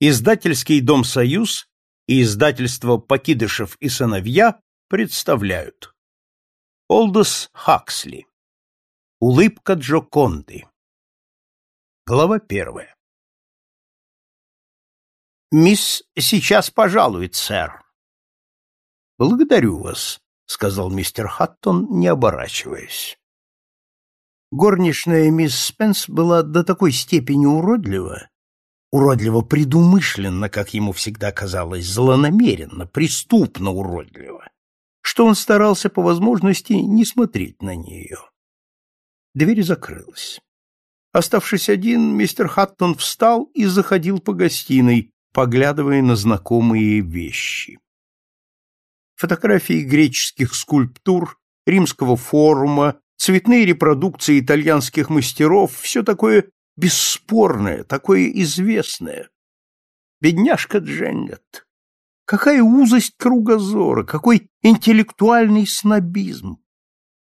Издательский дом «Союз» и издательство «Покидышев и сыновья» представляют. Олдос Хаксли. Улыбка Джоконды. Глава первая. «Мисс сейчас пожалует, сэр». «Благодарю вас», — сказал мистер Хаттон, не оборачиваясь. Горничная мисс Спенс была до такой степени уродлива, уродливо предумышленно, как ему всегда казалось, злонамеренно, преступно уродливо, что он старался по возможности не смотреть на нее. Дверь закрылась. Оставшись один, мистер Хаттон встал и заходил по гостиной, поглядывая на знакомые вещи. Фотографии греческих скульптур, римского форума, цветные репродукции итальянских мастеров — все такое бесспорное, такое известное. Бедняжка Дженнет. Какая узость кругозора, какой интеллектуальный снобизм.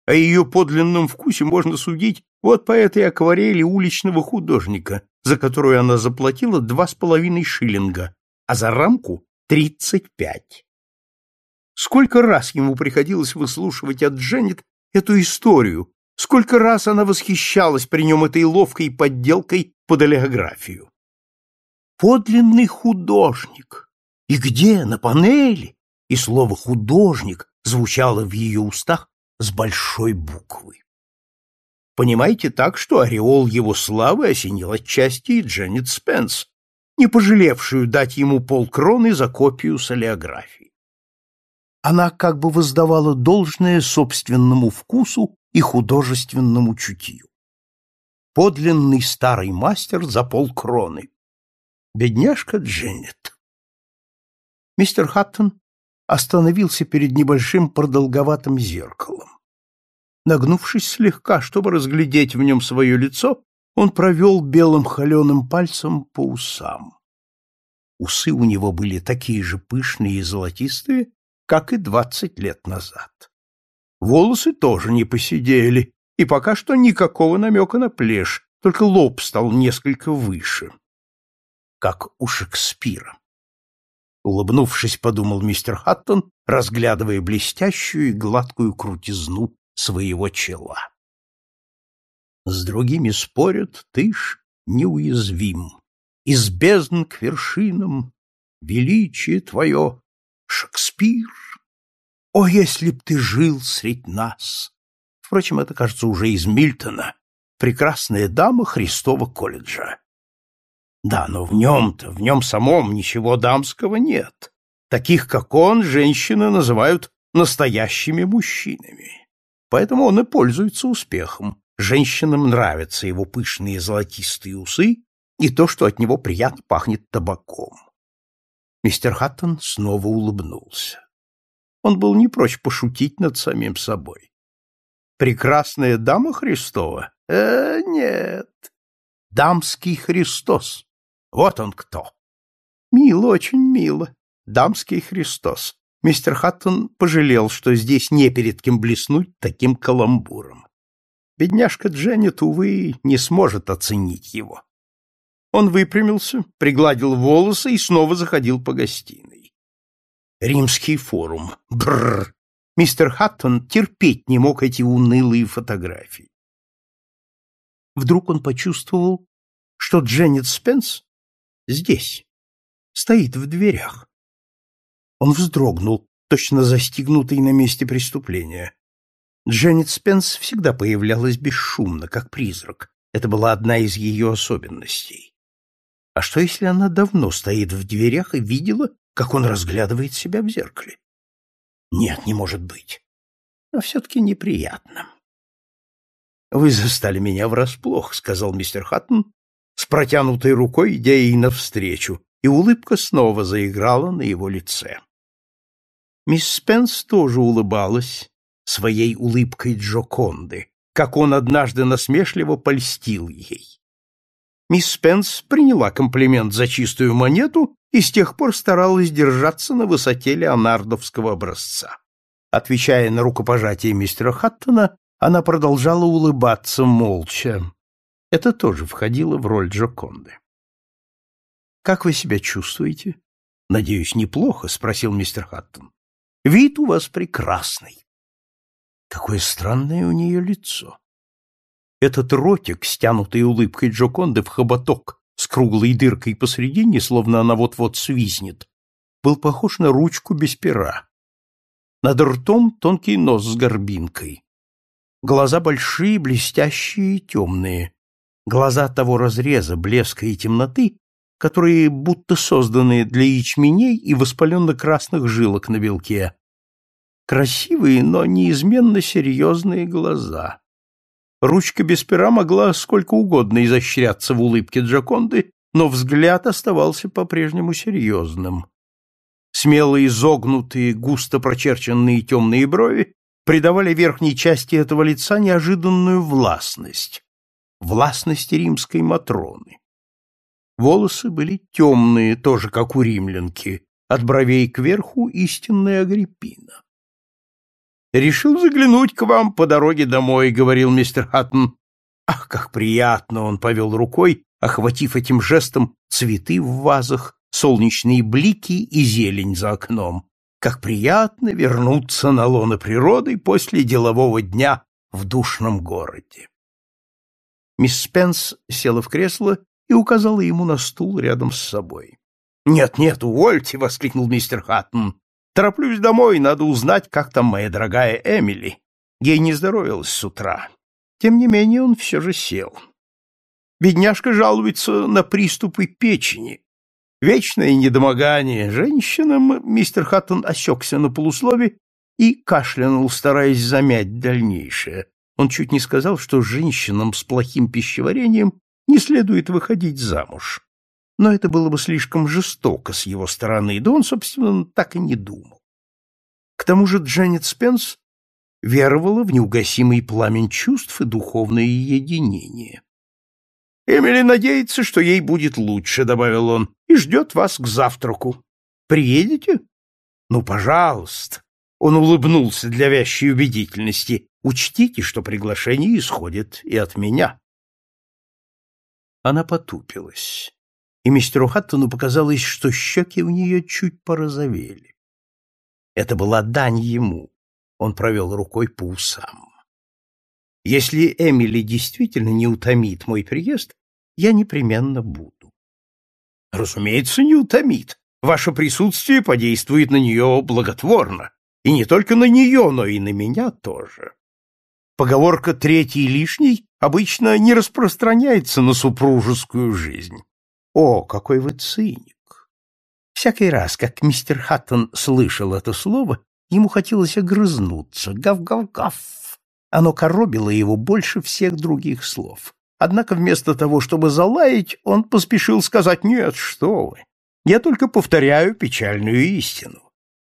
О ее подлинном вкусе можно судить вот по этой акварели уличного художника, за которую она заплатила два с половиной шиллинга, а за рамку — тридцать пять. Сколько раз ему приходилось выслушивать от Дженнет эту историю, Сколько раз она восхищалась при нем этой ловкой подделкой под олеографию. Подлинный художник. И где? На панели. И слово «художник» звучало в ее устах с большой буквы. Понимаете так, что ореол его славы осенил отчасти и Дженнет Спенс, не пожалевшую дать ему полкроны за копию с олеографией. Она как бы воздавала должное собственному вкусу и художественному чутью. Подлинный старый мастер за полкроны. Бедняжка Дженнет. Мистер Хаттон остановился перед небольшим продолговатым зеркалом. Нагнувшись слегка, чтобы разглядеть в нем свое лицо, он провел белым холеным пальцем по усам. Усы у него были такие же пышные и золотистые, как и двадцать лет назад. Волосы тоже не посидели, и пока что никакого намека на плешь, только лоб стал несколько выше. Как у Шекспира. Улыбнувшись, подумал мистер Хаттон, разглядывая блестящую и гладкую крутизну своего чела. С другими спорят, ты ж неуязвим. Из бездн к вершинам величие твое, Шекспир. О, если б ты жил средь нас! Впрочем, это, кажется, уже из Мильтона. Прекрасная дама Христова колледжа. Да, но в нем-то, в нем самом ничего дамского нет. Таких, как он, женщины называют настоящими мужчинами. Поэтому он и пользуется успехом. Женщинам нравятся его пышные золотистые усы и то, что от него приятно пахнет табаком. Мистер Хаттон снова улыбнулся. Он был не прочь пошутить над самим собой. Прекрасная дама Христова? Э, нет. Дамский Христос. Вот он кто. Мило, очень мило. Дамский Христос. Мистер Хаттон пожалел, что здесь не перед кем блеснуть таким каламбуром. Бедняжка Дженнет, увы, не сможет оценить его. Он выпрямился, пригладил волосы и снова заходил по гостиной. Римский форум. Бррр. Мистер Хаттон терпеть не мог эти унылые фотографии. Вдруг он почувствовал, что Дженнет Спенс здесь, стоит в дверях. Он вздрогнул, точно застигнутый на месте преступления. Дженнет Спенс всегда появлялась бесшумно, как призрак. Это была одна из ее особенностей. А что, если она давно стоит в дверях и видела, как он разглядывает себя в зеркале. Нет, не может быть. Но все-таки неприятно. «Вы застали меня врасплох», — сказал мистер Хаттон, с протянутой рукой, идя ей навстречу, и улыбка снова заиграла на его лице. Мисс Спенс тоже улыбалась своей улыбкой Джоконды, как он однажды насмешливо польстил ей. Мисс Спенс приняла комплимент за чистую монету и с тех пор старалась держаться на высоте леонардовского образца. Отвечая на рукопожатие мистера Хаттона, она продолжала улыбаться молча. Это тоже входило в роль Джоконды. Как вы себя чувствуете? Надеюсь, неплохо, спросил мистер Хаттон. Вид у вас прекрасный. Какое странное у нее лицо. Этот ротик, стянутый улыбкой Джоконды в хоботок, с круглой дыркой посредине, словно она вот-вот свиснет, был похож на ручку без пера. Над ртом тонкий нос с горбинкой. Глаза большие, блестящие и темные. Глаза того разреза, блеска и темноты, которые будто созданы для ячменей и воспаленно-красных жилок на белке. Красивые, но неизменно серьезные глаза. Ручка без пера могла сколько угодно изощряться в улыбке Джаконды, но взгляд оставался по-прежнему серьезным. Смелые, изогнутые, густо прочерченные темные брови придавали верхней части этого лица неожиданную властность, властность римской Матроны. Волосы были темные, тоже как у римлянки, от бровей кверху истинная Агриппина. «Решил заглянуть к вам по дороге домой», — говорил мистер Хаттон. Ах, как приятно он повел рукой, охватив этим жестом цветы в вазах, солнечные блики и зелень за окном. Как приятно вернуться на лоно природы после делового дня в душном городе. Мисс Спенс села в кресло и указала ему на стул рядом с собой. «Нет, нет, увольте!» — воскликнул мистер Хаттон. «Тороплюсь домой, надо узнать, как там моя дорогая Эмили. Ей не здоровилось с утра». Тем не менее он все же сел. Бедняжка жалуется на приступы печени, Вечное недомогание женщинам мистер Хаттон осекся на полуслове и кашлянул, стараясь замять дальнейшее. Он чуть не сказал, что женщинам с плохим пищеварением не следует выходить замуж. Но это было бы слишком жестоко с его стороны, да он, собственно, так и не думал. К тому же Дженнет Спенс веровала в неугасимый пламень чувств и духовное единение. Эмили надеется, что ей будет лучше, добавил он, и ждет вас к завтраку. Приедете? Ну, пожалуйста. Он улыбнулся для вящей убедительности. Учтите, что приглашение исходит и от меня. Она потупилась, и мистеру Хаттону показалось, что щеки у нее чуть порозовели. Это была дань ему. Он провел рукой по усам. Если Эмили действительно не утомит мой приезд, я непременно буду. Разумеется, не утомит. Ваше присутствие подействует на нее благотворно. И не только на нее, но и на меня тоже. Поговорка «третий лишний» обычно не распространяется на супружескую жизнь. О, какой вы циник! Всякий раз, как мистер Хаттон слышал это слово, ему хотелось огрызнуться. Гав-гав-гав! Оно коробило его больше всех других слов. Однако вместо того, чтобы залаять, он поспешил сказать «Нет, что вы! Я только повторяю печальную истину.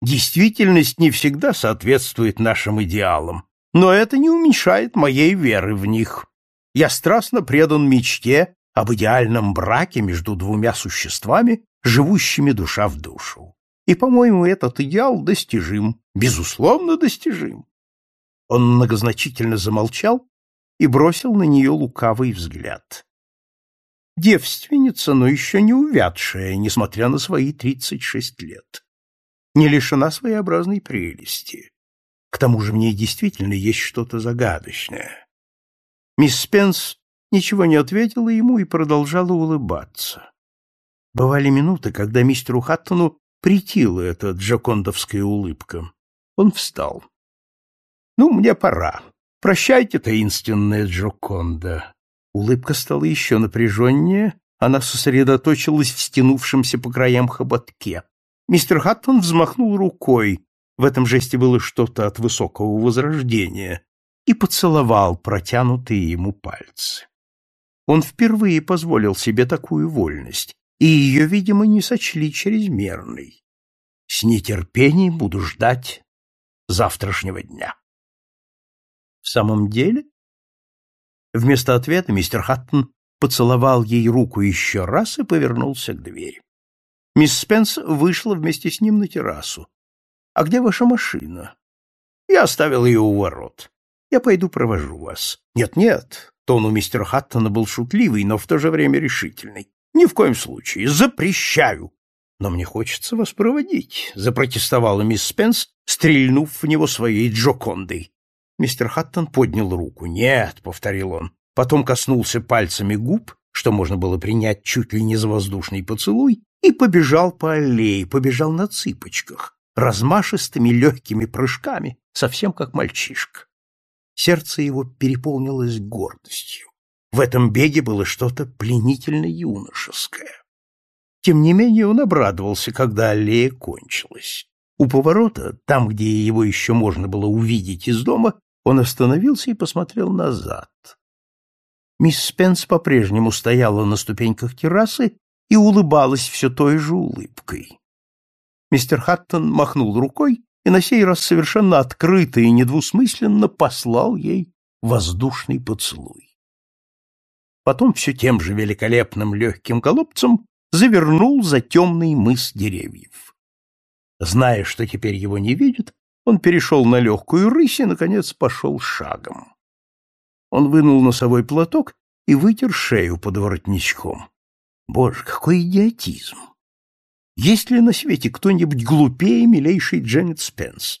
Действительность не всегда соответствует нашим идеалам, но это не уменьшает моей веры в них. Я страстно предан мечте об идеальном браке между двумя существами, живущими душа в душу. И, по-моему, этот идеал достижим, безусловно достижим. Он многозначительно замолчал, и бросил на нее лукавый взгляд. Девственница, но еще не увядшая, несмотря на свои тридцать шесть лет. Не лишена своеобразной прелести. К тому же в ней действительно есть что-то загадочное. Мисс Спенс ничего не ответила ему и продолжала улыбаться. Бывали минуты, когда мистеру Хаттону притила эта джокондовская улыбка. Он встал. — Ну, мне пора. Прощайте, таинственная Джоконда. Улыбка стала еще напряженнее, она сосредоточилась в стянувшемся по краям хоботке. Мистер Хаттон взмахнул рукой, в этом жесте было что-то от высокого возрождения, и поцеловал протянутые ему пальцы. Он впервые позволил себе такую вольность, и ее, видимо, не сочли чрезмерной. С нетерпением буду ждать завтрашнего дня. В самом деле? Вместо ответа мистер Хаттон поцеловал ей руку еще раз и повернулся к двери. Мисс Спенс вышла вместе с ним на террасу. «А где ваша машина?» «Я оставил ее у ворот. Я пойду провожу вас». «Нет-нет», тон у мистера Хаттона был шутливый, но в то же время решительный. Ни в коем случае. Запрещаю. Но мне хочется вас проводить, запротестовала мисс Спенс, стрельнув в него своей джокондой. Мистер Хаттон поднял руку. Нет, повторил он. Потом коснулся пальцами губ, что можно было принять чуть ли не за воздушный поцелуй, и побежал по аллее, побежал на цыпочках, размашистыми легкими прыжками, совсем как мальчишка. Сердце его переполнилось гордостью. В этом беге было что-то пленительно юношеское. Тем не менее он обрадовался, когда аллея кончилась. У поворота, там, где его еще можно было увидеть из дома, он остановился и посмотрел назад. Мисс Спенс по-прежнему стояла на ступеньках террасы и улыбалась все той же улыбкой. Мистер Хаттон махнул рукой и на сей раз совершенно открыто и недвусмысленно послал ей воздушный поцелуй. Потом все тем же великолепным легким голубцем завернул за темный мыс деревьев. Зная, что теперь его не видят, он перешел на легкую рысь и, наконец, пошел шагом. Он вынул носовой платок и вытер шею под воротничком. Боже, какой идиотизм! Есть ли на свете кто-нибудь глупее милейшей Дженнет Спенс?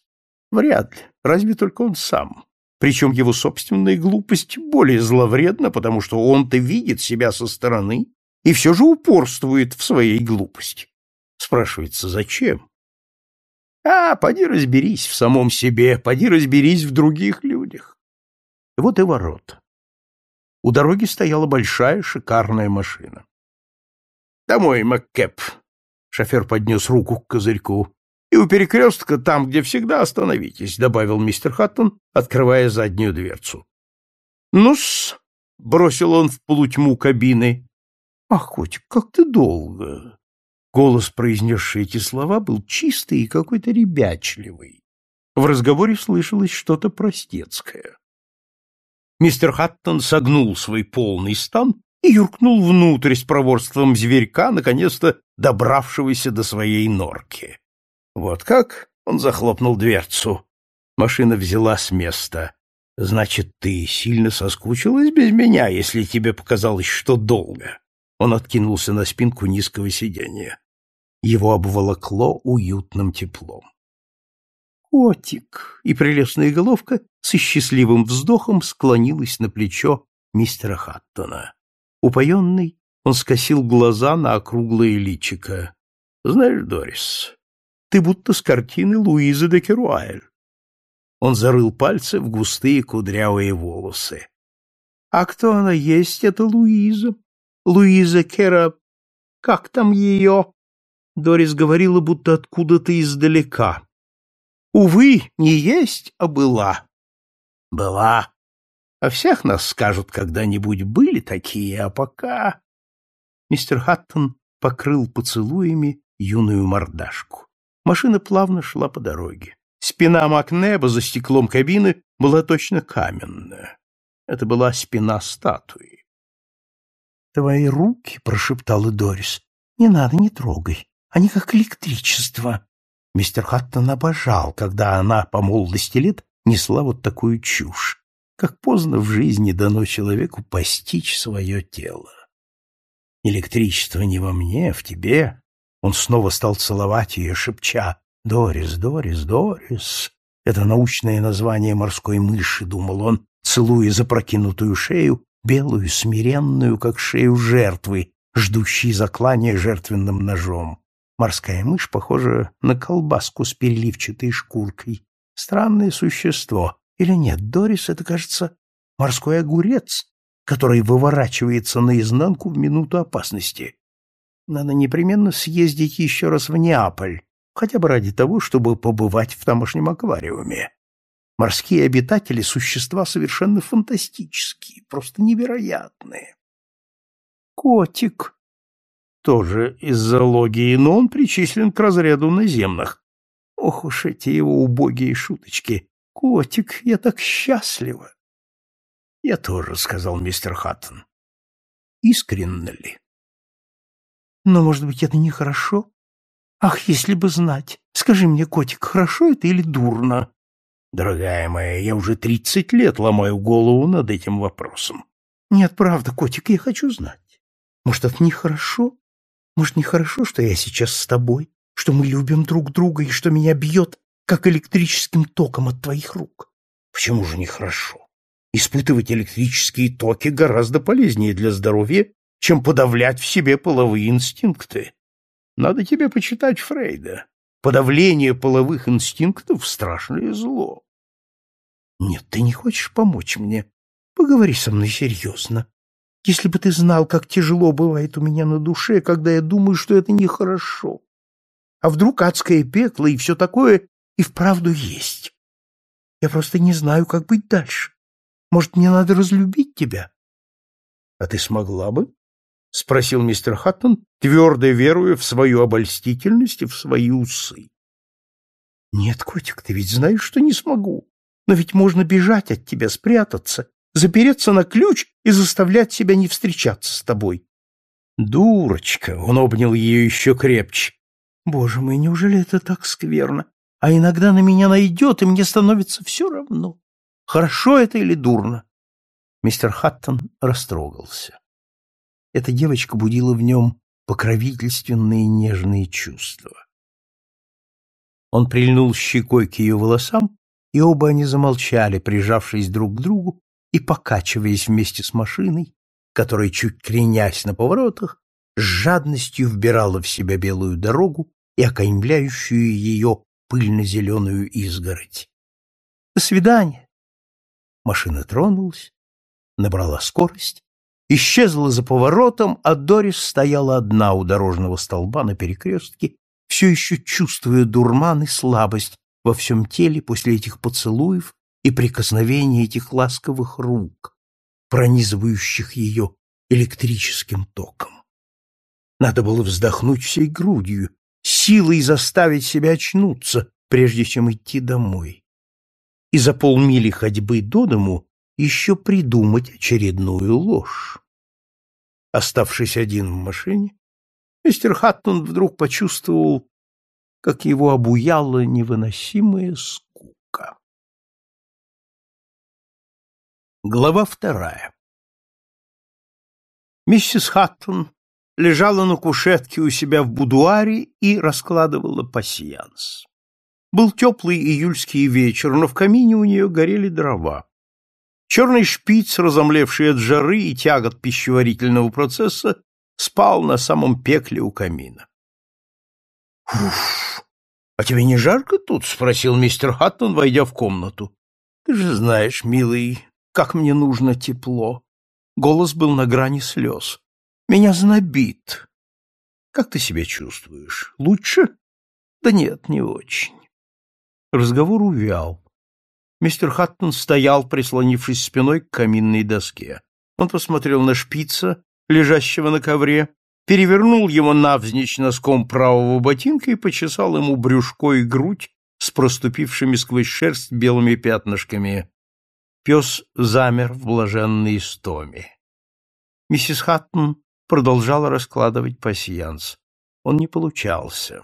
Вряд ли, разве только он сам. Причем его собственная глупость более зловредна, потому что он-то видит себя со стороны и все же упорствует в своей глупости. Спрашивается, зачем? А, поди разберись в самом себе, поди разберись в других людях. Вот и ворота. У дороги стояла большая шикарная машина. «Домой, МакКэп!» Шофер поднес руку к козырьку. «И у перекрестка, там, где всегда, остановитесь», — добавил мистер Хаттон, открывая заднюю дверцу. «Ну-с», — бросил он в полутьму кабины. «Ах, котик, как ты долго!» Голос, произнесший эти слова, был чистый и какой-то ребячливый. В разговоре слышалось что-то простецкое. Мистер Хаттон согнул свой полный стан и юркнул внутрь с проворством зверька, наконец-то добравшегося до своей норки. Вот как? Он захлопнул дверцу. Машина взяла с места. Значит, ты сильно соскучилась без меня, если тебе показалось, что долго. Он откинулся на спинку низкого сиденья. Его обволокло уютным теплом котик!» И прелестная головка со счастливым вздохом склонилась на плечо мистера Хаттона. Упоенный, он скосил глаза на округлое личико. «Знаешь, Дорис, ты будто с картины Луизы де Керуайль». Он зарыл пальцы в густые кудрявые волосы. «А кто она есть, эта Луиза? Луиза Кера... Как там ее?» Дорис говорила, будто откуда-то издалека. Увы, не есть, а была. Была. А всех нас скажут когда-нибудь были такие, а пока... Мистер Хаттон покрыл поцелуями юную мордашку. Машина плавно шла по дороге. Спина Макнеба за стеклом кабины была точно каменная. Это была спина статуи. «Твои руки», — прошептала Дорис, — «не надо, не трогай. Они как электричество. Мистер Хаттон обожал, когда она по молодости лет несла вот такую чушь. Как поздно в жизни дано человеку постичь свое тело. Электричество не во мне, а в тебе. Он снова стал целовать ее, шепча «Дорис, Дорис, Дорис». Это научное название морской мыши, думал он, целуя запрокинутую шею, белую, смиренную, как шею жертвы, ждущей заклания жертвенным ножом. Морская мышь похожа на колбаску с переливчатой шкуркой. Странное существо. Или нет, Дорис — это, кажется, морской огурец, который выворачивается наизнанку в минуту опасности. Надо непременно съездить еще раз в Неаполь, хотя бы ради того, чтобы побывать в тамошнем аквариуме. Морские обитатели — существа совершенно фантастические, просто невероятные. «Котик!» тоже из зоологии, но он причислен к разряду наземных. Ох уж эти его убогие шуточки. Котик, я так счастлива. Я тоже, сказал мистер Хаттон. Искренне ли? Но, может быть, это нехорошо? Ах, если бы знать. Скажи мне, котик, хорошо это или дурно? Дорогая моя, я уже тридцать лет ломаю голову над этим вопросом. Нет, правда, котик, я хочу знать. Может, это нехорошо? Может, нехорошо, что я сейчас с тобой, что мы любим друг друга и что меня бьет, как электрическим током от твоих рук? Почему же нехорошо? Испытывать электрические токи гораздо полезнее для здоровья, чем подавлять в себе половые инстинкты. Надо тебе почитать Фрейда. Подавление половых инстинктов — страшное зло. Нет, ты не хочешь помочь мне? Поговори со мной серьезно. Если бы ты знал, как тяжело бывает у меня на душе, когда я думаю, что это нехорошо. А вдруг адское пекло и все такое и вправду есть? Я просто не знаю, как быть дальше. Может, мне надо разлюбить тебя? — А ты смогла бы? — спросил мистер Хаттон, твердо веруя в свою обольстительность и в свои усы. — Нет, котик, ты ведь знаешь, что не смогу. Но ведь можно бежать от тебя, спрятаться, запереться на ключ и заставлять себя не встречаться с тобой. Дурочка! Он обнял ее еще крепче. Боже мой, неужели это так скверно? А иногда на меня найдет, и мне становится все равно. Хорошо это или дурно? Мистер Хаттон растрогался. Эта девочка будила в нем покровительственные нежные чувства. Он прильнул щекой к ее волосам, и оба они замолчали, прижавшись друг к другу и покачиваясь вместе с машиной, которая, чуть кренясь на поворотах, с жадностью вбирала в себя белую дорогу и окаймляющую ее пыльно-зеленую изгородь. «До свидания!» Машина тронулась, набрала скорость, исчезла за поворотом, а Дорис стояла одна у дорожного столба на перекрестке, все еще чувствуя дурман и слабость во всем теле после этих поцелуев и прикосновения этих ласковых рук, пронизывающих ее электрическим током. Надо было вздохнуть всей грудью, силой заставить себя очнуться, прежде чем идти домой. И за полмили ходьбы до дому еще придумать очередную ложь. Оставшись один в машине, мистер Хаттон вдруг почувствовал, как его обуяла невыносимая скука. Глава вторая Миссис Хаттон лежала на кушетке у себя в будуаре и раскладывала пасьянс. Был теплый июльский вечер, но в камине у нее горели дрова. Черный шпиц, разомлевший от жары и тягот пищеварительного процесса, спал на самом пекле у камина. «Уф! А тебе не жарко тут?» — спросил мистер Хаттон, войдя в комнату. «Ты же знаешь, милый, как мне нужно тепло. Голос был на грани слез. Меня знобит. Как ты себя чувствуешь? Лучше? Да нет, не очень. Разговор увял. Мистер Хаттон стоял, прислонившись спиной к каминной доске. Он посмотрел на шпица, лежащего на ковре, перевернул его навзничь носком правого ботинка и почесал ему брюшко и грудь с проступившими сквозь шерсть белыми пятнышками. Пес замер в блаженной истоме. Миссис Хаттон продолжала раскладывать пасьянс. Он не получался.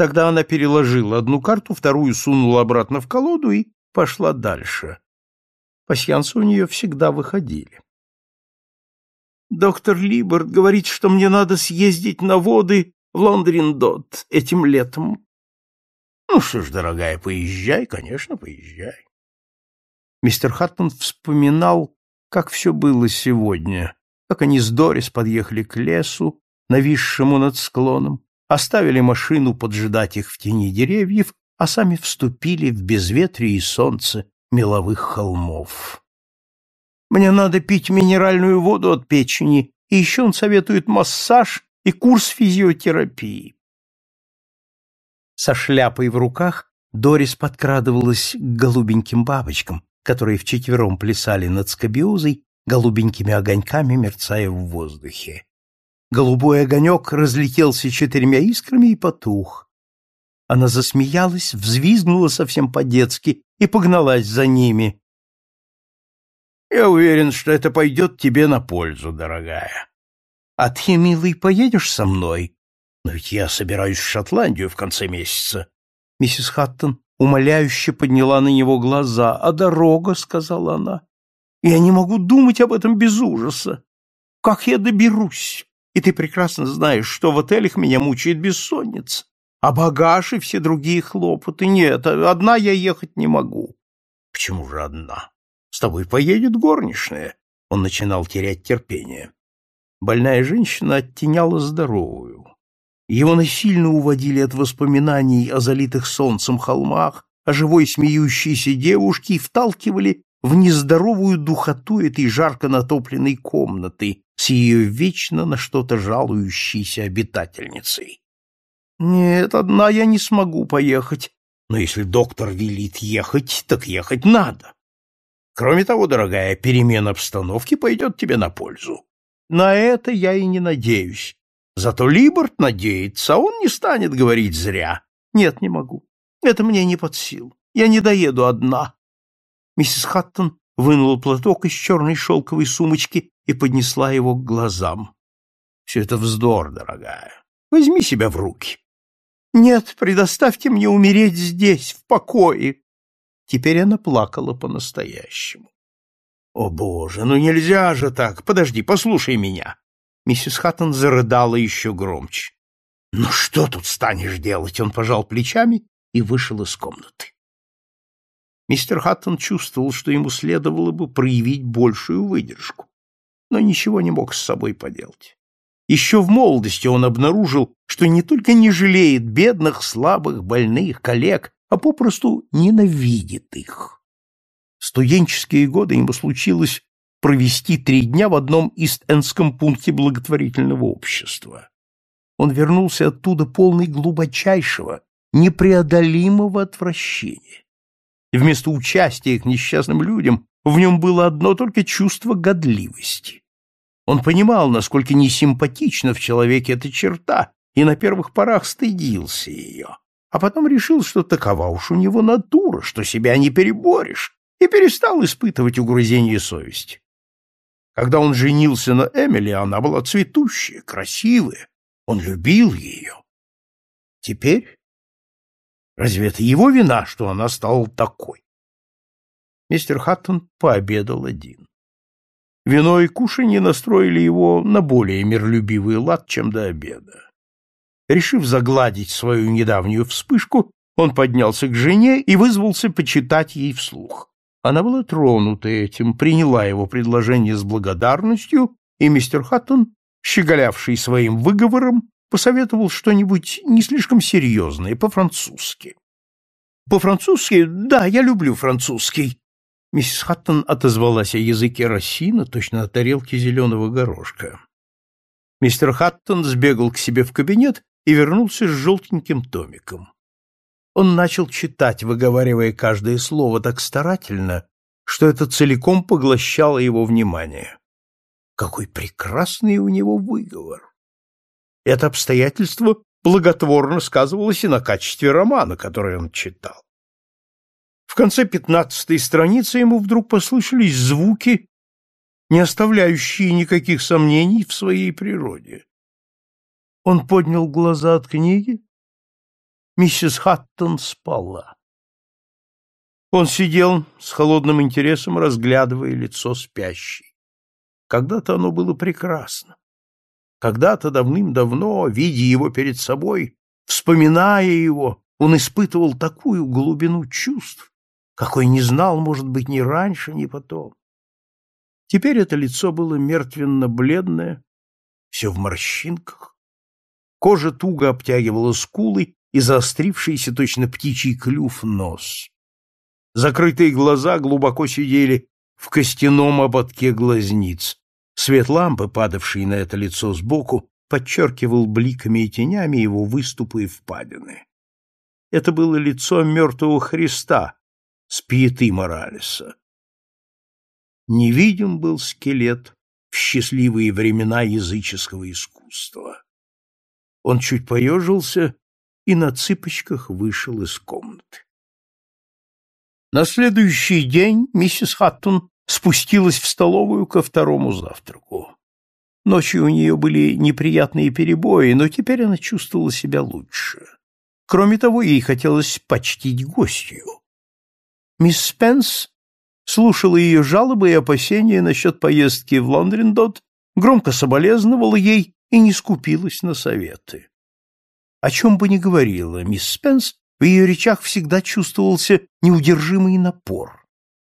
Тогда она переложила одну карту, вторую сунула обратно в колоду и пошла дальше. Пасьянсы у нее всегда выходили. Доктор Либерт говорит, что мне надо съездить на воды в Лондриндот этим летом. Ну что ж, дорогая, поезжай, конечно, поезжай. Мистер Хаттон вспоминал, как все было сегодня, как они с Дорис подъехали к лесу, нависшему над склоном, оставили машину поджидать их в тени деревьев, а сами вступили в безветрие и солнце меловых холмов. Мне надо пить минеральную воду от печени, и еще он советует массаж и курс физиотерапии. Со шляпой в руках Дорис подкрадывалась к голубеньким бабочкам, которые вчетвером плясали над скобиозой, голубенькими огоньками мерцая в воздухе. Голубой огонек разлетелся четырьмя искрами и потух. Она засмеялась, взвизгнула совсем по-детски и погналась за ними. «Я уверен, что это пойдет тебе на пользу, дорогая. А ты, милый, поедешь со мной? Но ведь я собираюсь в Шотландию в конце месяца». Миссис Хаттон умоляюще подняла на него глаза. «А дорога?» — сказала она. «Я не могу думать об этом без ужаса. Как я доберусь? И ты прекрасно знаешь, что в отелях меня мучает бессонница. А багаж и все другие хлопоты нет, одна я ехать не могу. Почему же одна? С тобой поедет горничная. Он начинал терять терпение. Больная женщина оттеняла здоровую. Его насильно уводили от воспоминаний о залитых солнцем холмах, о живой смеющейся девушке и вталкивали в нездоровую духоту этой жарко натопленной комнаты с ее вечно на что-то жалующейся обитательницей. «Нет, одна я не смогу поехать, но если доктор велит ехать, так ехать надо. Кроме того, дорогая, перемена обстановки пойдет тебе на пользу. На это я и не надеюсь. Зато Либерт надеется, а он не станет говорить зря. Нет, не могу. Это мне не под силу. Я не доеду одна. Миссис Хаттон вынула платок из черной шелковой сумочки и поднесла его к глазам. Все это вздор, дорогая. Возьми себя в руки. Нет, предоставьте мне умереть здесь, в покое. Теперь она плакала по-настоящему. О, боже, ну нельзя же так. Подожди, послушай меня. Миссис Хаттон зарыдала еще громче. Ну что тут станешь делать? Он пожал плечами и вышел из комнаты. Мистер Хаттон чувствовал, что ему следовало бы проявить большую выдержку, но ничего не мог с собой поделать. Еще в молодости он обнаружил, что не только не жалеет бедных, слабых, больных, коллег, а попросту ненавидит их. В студенческие годы ему случилось провести три дня в одном ист-эндском пункте благотворительного общества. Он вернулся оттуда полный глубочайшего, непреодолимого отвращения. Вместо участия к несчастным людям в нем было одно только чувство годливости. Он понимал, насколько несимпатична в человеке эта черта, и на первых порах стыдился ее а потом решил, что такова уж у него натура, что себя не переборешь, и перестал испытывать угрызение совести. Когда он женился на Эмили, она была цветущая, красивая, он любил ее. Теперь разве это его вина, что она стала такой? Мистер Хаттон пообедал один. Вино и кушанье настроили его на более миролюбивый лад, чем до обеда. Решив загладить свою недавнюю вспышку, он поднялся к жене и вызвался почитать ей вслух. Она была тронута этим, приняла его предложение с благодарностью, и мистер Хаттон, щеголявший своим выговором, посоветовал что-нибудь не слишком серьезное, по-французски. «По-французски? Да, я люблю французский». Миссис Хаттон отозвалась о языке Рассина, точно о тарелке зеленого горошка. Мистер Хаттон сбегал к себе в кабинет и вернулся с желтеньким томиком. Он начал читать, выговаривая каждое слово так старательно, что это целиком поглощало его внимание. Какой прекрасный у него выговор! Это обстоятельство благотворно сказывалось и на качестве романа, который он читал. В конце пятнадцатой страницы ему вдруг послышались звуки, не оставляющие никаких сомнений в своей природе. Он поднял глаза от книги. Миссис Хаттон спала. Он сидел с холодным интересом, разглядывая лицо спящей. Когда-то оно было прекрасно. Когда-то давным-давно, видя его перед собой, вспоминая его, он испытывал такую глубину чувств, какой не знал, может быть, ни раньше, ни потом. Теперь это лицо было мертвенно-бледное, все в морщинках, Кожа туго обтягивала скулы и заострившийся точно птичий клюв нос. Закрытые глаза глубоко сидели в костяном ободке глазниц. Свет лампы, падавший на это лицо сбоку, подчеркивал бликами и тенями его выступы и впадины. Это было лицо мертвого Христа с пьеты Моралеса. Невидим был скелет в счастливые времена языческого искусства. Он чуть поежился и на цыпочках вышел из комнаты. На следующий день миссис Хаттон спустилась в столовую ко второму завтраку. Ночью у нее были неприятные перебои, но теперь она чувствовала себя лучше. Кроме того, ей хотелось почтить гостью. Мисс Спенс слушала ее жалобы и опасения насчет поездки в Лондрендот громко соболезновала ей и не скупилась на советы. О чем бы ни говорила мисс Спенс, в ее речах всегда чувствовался неудержимый напор.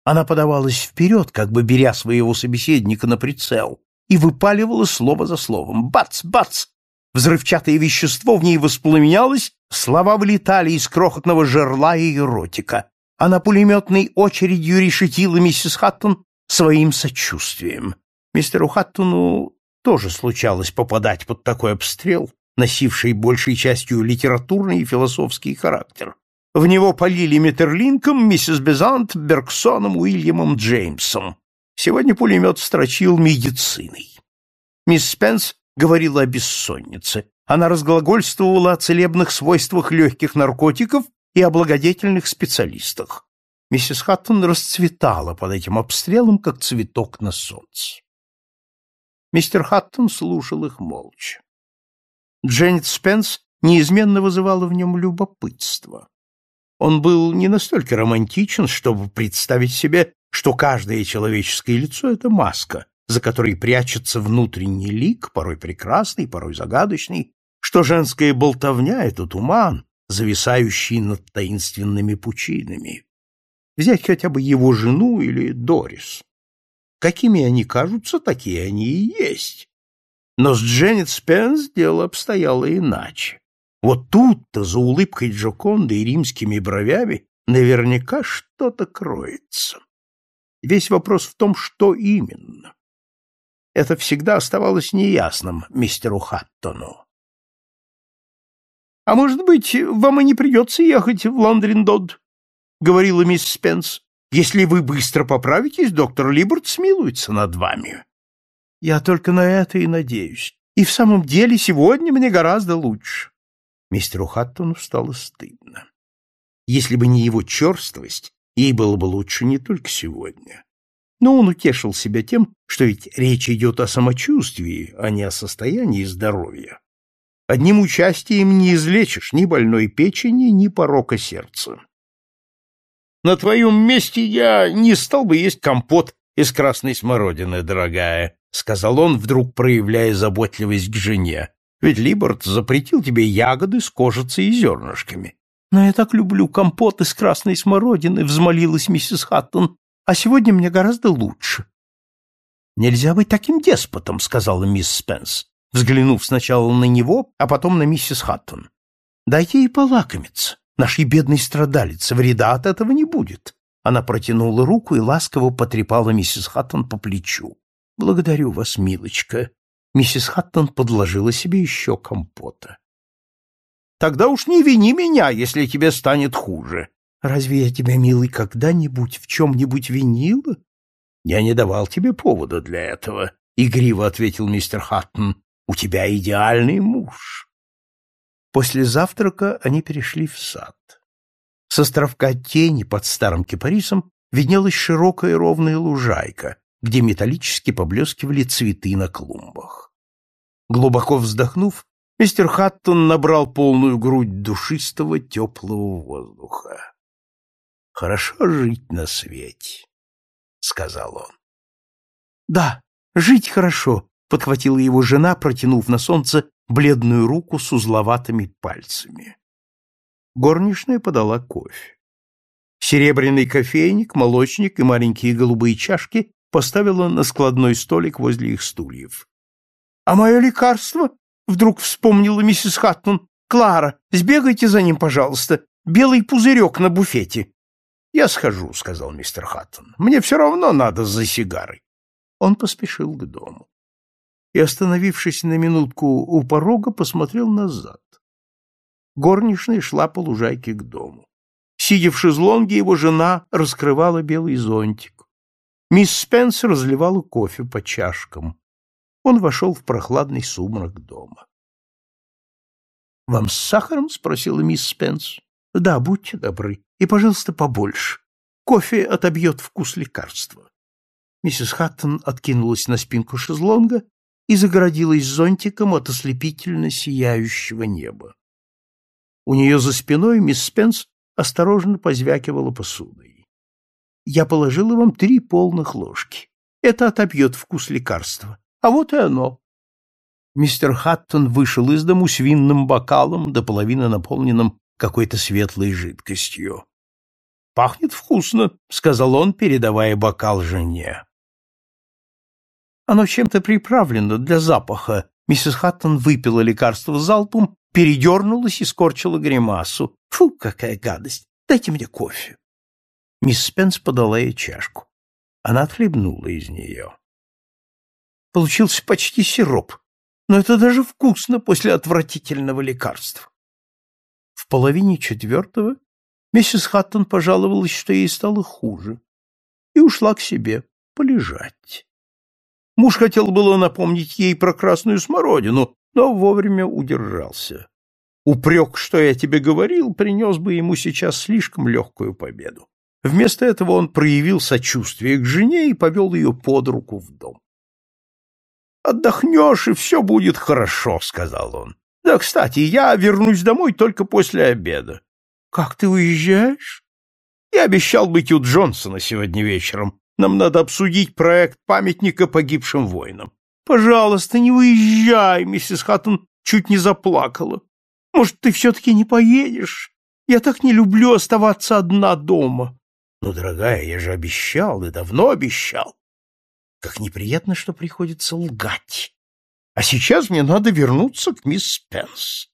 Она подавалась вперед, как бы беря своего собеседника на прицел, и выпаливала слово за словом. Бац! Бац! Взрывчатое вещество в ней воспламенялось, слова вылетали из крохотного жерла ее ротика. Она пулеметной очередью решетила миссис Хаттон своим сочувствием. Мистеру Хаттону тоже случалось попадать под такой обстрел, носивший большей частью литературный и философский характер. В него полили Метерлинком, миссис Безант, Бергсоном, Уильямом Джеймсом. Сегодня пулемет строчил медициной. Мисс Спенс говорила о бессоннице. Она разглагольствовала о целебных свойствах легких наркотиков и о благодетельных специалистах. Миссис Хаттон расцветала под этим обстрелом, как цветок на солнце. Мистер Хаттон слушал их молча. Дженнет Спенс неизменно вызывала в нем любопытство. Он был не настолько романтичен, чтобы представить себе, что каждое человеческое лицо — это маска, за которой прячется внутренний лик, порой прекрасный, порой загадочный, что женская болтовня — это туман, зависающий над таинственными пучинами. Взять хотя бы его жену или Дорис. Какими они кажутся, такие они и есть. Но с Дженнет Спенс дело обстояло иначе. Вот тут-то за улыбкой Джоконды и римскими бровями наверняка что-то кроется. Весь вопрос в том, что именно. Это всегда оставалось неясным мистеру Хаттону. — А может быть, вам и не придется ехать в Лондриндод? — говорила мисс Спенс. — Если вы быстро поправитесь, доктор Либерт смилуется над вами. Я только на это и надеюсь. И в самом деле сегодня мне гораздо лучше. Мистеру Хаттону стало стыдно. Если бы не его черствость, ей было бы лучше не только сегодня. Но он утешил себя тем, что ведь речь идет о самочувствии, а не о состоянии здоровья. Одним участием не излечишь ни больной печени, ни порока сердца. На твоем месте я не стал бы есть компот из красной смородины, дорогая, — сказал он, вдруг проявляя заботливость к жене. — Ведь Либорд запретил тебе ягоды с кожицей и зернышками. — Но я так люблю компот из красной смородины, — взмолилась миссис Хаттон, — а сегодня мне гораздо лучше. — Нельзя быть таким деспотом, — сказала мисс Спенс, взглянув сначала на него, а потом на миссис Хаттон. — Дайте ей полакомиться. Нашей бедной страдалице вреда от этого не будет. Она протянула руку и ласково потрепала миссис Хаттон по плечу. Благодарю вас, милочка. Миссис Хаттон подложила себе еще компота. Тогда уж не вини меня, если тебе станет хуже. Разве я тебя, милый, когда-нибудь в чем-нибудь винила? Я не давал тебе повода для этого, игриво ответил мистер Хаттон. У тебя идеальный муж. После завтрака они перешли в сад. С островка тени под старым кипарисом виднелась широкая ровная лужайка, где металлически поблескивали цветы на клумбах. Глубоко вздохнув, мистер Хаттон набрал полную грудь душистого теплого воздуха. «Хорошо жить на свете», — сказал он. «Да, жить хорошо», — подхватила его жена, протянув на солнце бледную руку с узловатыми пальцами. Горничная подала кофе. Серебряный кофейник, молочник и маленькие голубые чашки поставила на складной столик возле их стульев. — А мое лекарство? — вдруг вспомнила миссис Хаттон. — Клара, сбегайте за ним, пожалуйста. Белый пузырек на буфете. — Я схожу, — сказал мистер Хаттон. — Мне все равно надо за сигарой. Он поспешил к дому. И, остановившись на минутку у порога, посмотрел назад. Горничная шла по лужайке к дому. Сидя в шезлонге, его жена раскрывала белый зонтик. Мисс Спенс разливала кофе по чашкам. Он вошел в прохладный сумрак дома. — Вам с сахаром? — спросила мисс Спенс. — Да, будьте добры. И, пожалуйста, побольше. Кофе отобьет вкус лекарства. Миссис Хаттон откинулась на спинку шезлонга и загородилась зонтиком от ослепительно сияющего неба. У нее за спиной мисс Спенс осторожно позвякивала посудой. Я положила вам три полных ложки. Это отобьет вкус лекарства. А вот и оно. Мистер Хаттон вышел из дому с винным бокалом, до половины наполненным какой-то светлой жидкостью. «Пахнет вкусно», — сказал он, передавая бокал жене. «Оно чем-то приправлено для запаха». Миссис Хаттон выпила лекарство залпом, передернулась и скорчила гримасу. «Фу, какая гадость! Дайте мне кофе». Мисс Спенс подала ей чашку. Она отхлебнула из нее. Получился почти сироп, но это даже вкусно после отвратительного лекарства. В половине четвертого миссис Хаттон пожаловалась, что ей стало хуже, и ушла к себе полежать. Муж хотел было напомнить ей про красную смородину, но вовремя удержался. Упрек, что я тебе говорил, принес бы ему сейчас слишком легкую победу. Вместо этого он проявил сочувствие к жене и повел ее под руку в дом. «Отдохнешь, и все будет хорошо», — сказал он. «Да, кстати, я вернусь домой только после обеда». «Как ты уезжаешь?» «Я обещал быть у Джонсона сегодня вечером. Нам надо обсудить проект памятника погибшим воинам». «Пожалуйста, не уезжай», — миссис Хаттон чуть не заплакала. «Может, ты все-таки не поедешь? Я так не люблю оставаться одна дома». «Ну, дорогая, я же обещал и давно обещал. Как неприятно, что приходится лгать. А сейчас мне надо вернуться к мисс Спенс.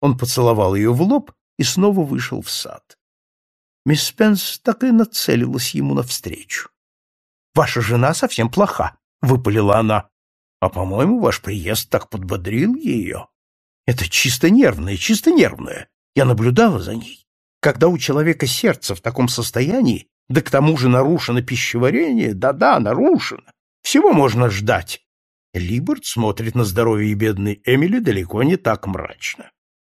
Он поцеловал ее в лоб и снова вышел в сад. Мисс Спенс так и нацелилась ему навстречу. — Ваша жена совсем плоха, — выпалила она. — А, по-моему, ваш приезд так подбодрил ее. Это чисто нервное, чисто нервное. Я наблюдала за ней. Когда у человека сердце в таком состоянии, да к тому же нарушено пищеварение, да-да, нарушено. Всего можно ждать. Либерт смотрит на здоровье бедной Эмили далеко не так мрачно.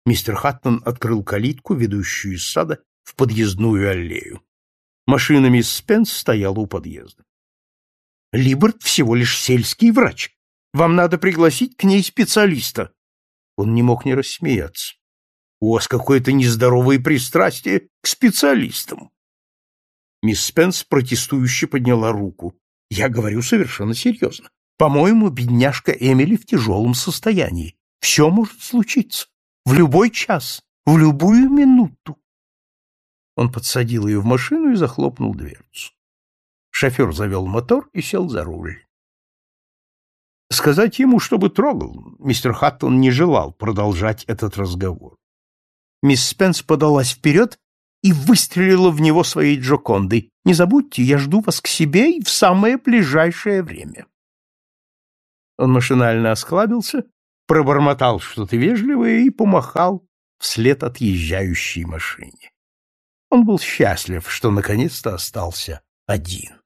Мистер Хаттон открыл калитку, ведущую из сада, в подъездную аллею. Машина мисс Спенс стояла у подъезда. Либерт всего лишь сельский врач. Вам надо пригласить к ней специалиста. Он не мог не рассмеяться. У вас какое-то нездоровое пристрастие к специалистам. Мисс Спенс протестующе подняла руку. Я говорю совершенно серьезно. По-моему, бедняжка Эмили в тяжелом состоянии. Все может случиться. В любой час, в любую минуту. Он подсадил ее в машину и захлопнул дверцу. Шофер завел мотор и сел за руль. Сказать ему, чтобы трогал, мистер Хаттон не желал продолжать этот разговор. Мисс Спенс подалась вперед и выстрелила в него своей Джокондой. «Не забудьте, я жду вас к себе и в самое ближайшее время». Он машинально осклабился, пробормотал что-то вежливое и помахал вслед отъезжающей машине. Он был счастлив, что наконец-то остался один.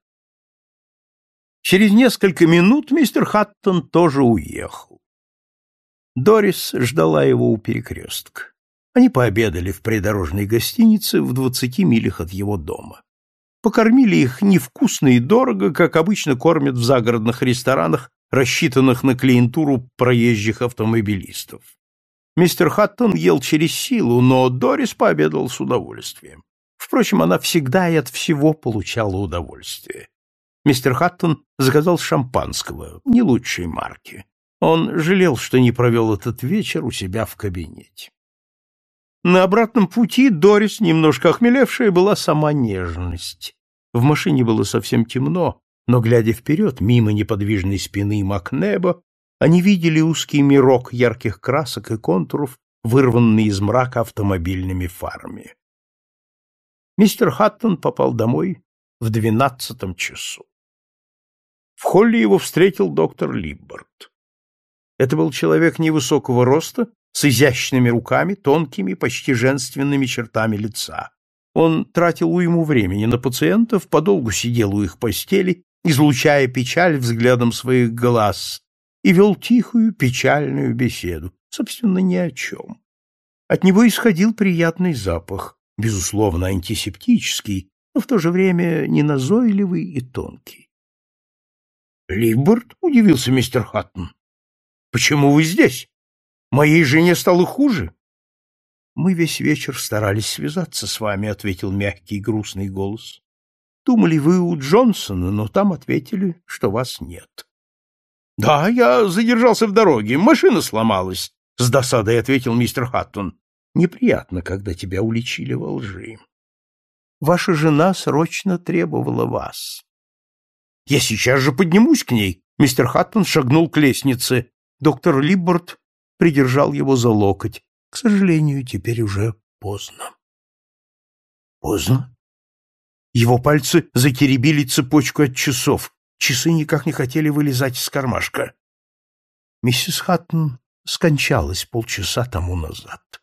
Через несколько минут мистер Хаттон тоже уехал. Дорис ждала его у перекрестка. Они пообедали в придорожной гостинице в двадцати милях от его дома. Покормили их невкусно и дорого, как обычно кормят в загородных ресторанах, рассчитанных на клиентуру проезжих автомобилистов. Мистер Хаттон ел через силу, но Дорис пообедал с удовольствием. Впрочем, она всегда и от всего получала удовольствие. Мистер Хаттон заказал шампанского, не лучшей марки. Он жалел, что не провел этот вечер у себя в кабинете. На обратном пути Дорис, немножко охмелевшая, была сама нежность. В машине было совсем темно, но, глядя вперед, мимо неподвижной спины Макнеба, они видели узкий мирок ярких красок и контуров, вырванный из мрака автомобильными фарами. Мистер Хаттон попал домой в двенадцатом часу. В холле его встретил доктор Либбард. Это был человек невысокого роста, с изящными руками, тонкими, почти женственными чертами лица. Он тратил уйму времени на пациентов, подолгу сидел у их постели, излучая печаль взглядом своих глаз, и вел тихую, печальную беседу, собственно, ни о чем. От него исходил приятный запах, безусловно, антисептический, но в то же время неназойливый и тонкий. «Либборд?» — удивился мистер Хаттон. «Почему вы здесь?» Моей жене стало хуже? Мы весь вечер старались связаться с вами, ответил мягкий грустный голос. Думали, вы у Джонсона, но там ответили, что вас нет. — Да, я задержался в дороге, машина сломалась, — с досадой ответил мистер Хаттон. — Неприятно, когда тебя уличили во лжи. Ваша жена срочно требовала вас. — Я сейчас же поднимусь к ней. Мистер Хаттон шагнул к лестнице. Доктор Либборд придержал его за локоть. К сожалению, теперь уже поздно. Поздно? Его пальцы затеребили цепочку от часов. Часы никак не хотели вылезать из кармашка. Миссис Хаттон скончалась полчаса тому назад.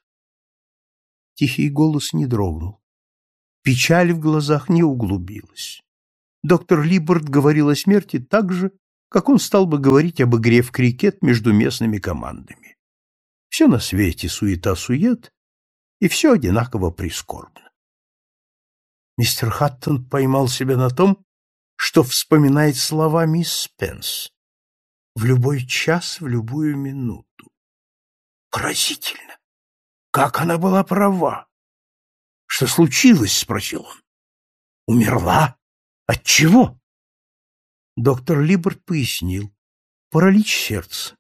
Тихий голос не дрогнул. Печаль в глазах не углубилась. Доктор Либорд говорил о смерти так же, как он стал бы говорить об игре в крикет между местными командами. Все на свете суета-сует, и все одинаково прискорбно. Мистер Хаттон поймал себя на том, что вспоминает слова мисс Спенс. В любой час, в любую минуту. Поразительно! Как она была права! Что случилось? — спросил он. Умерла? От чего? Доктор Либерт пояснил. Паралич сердца.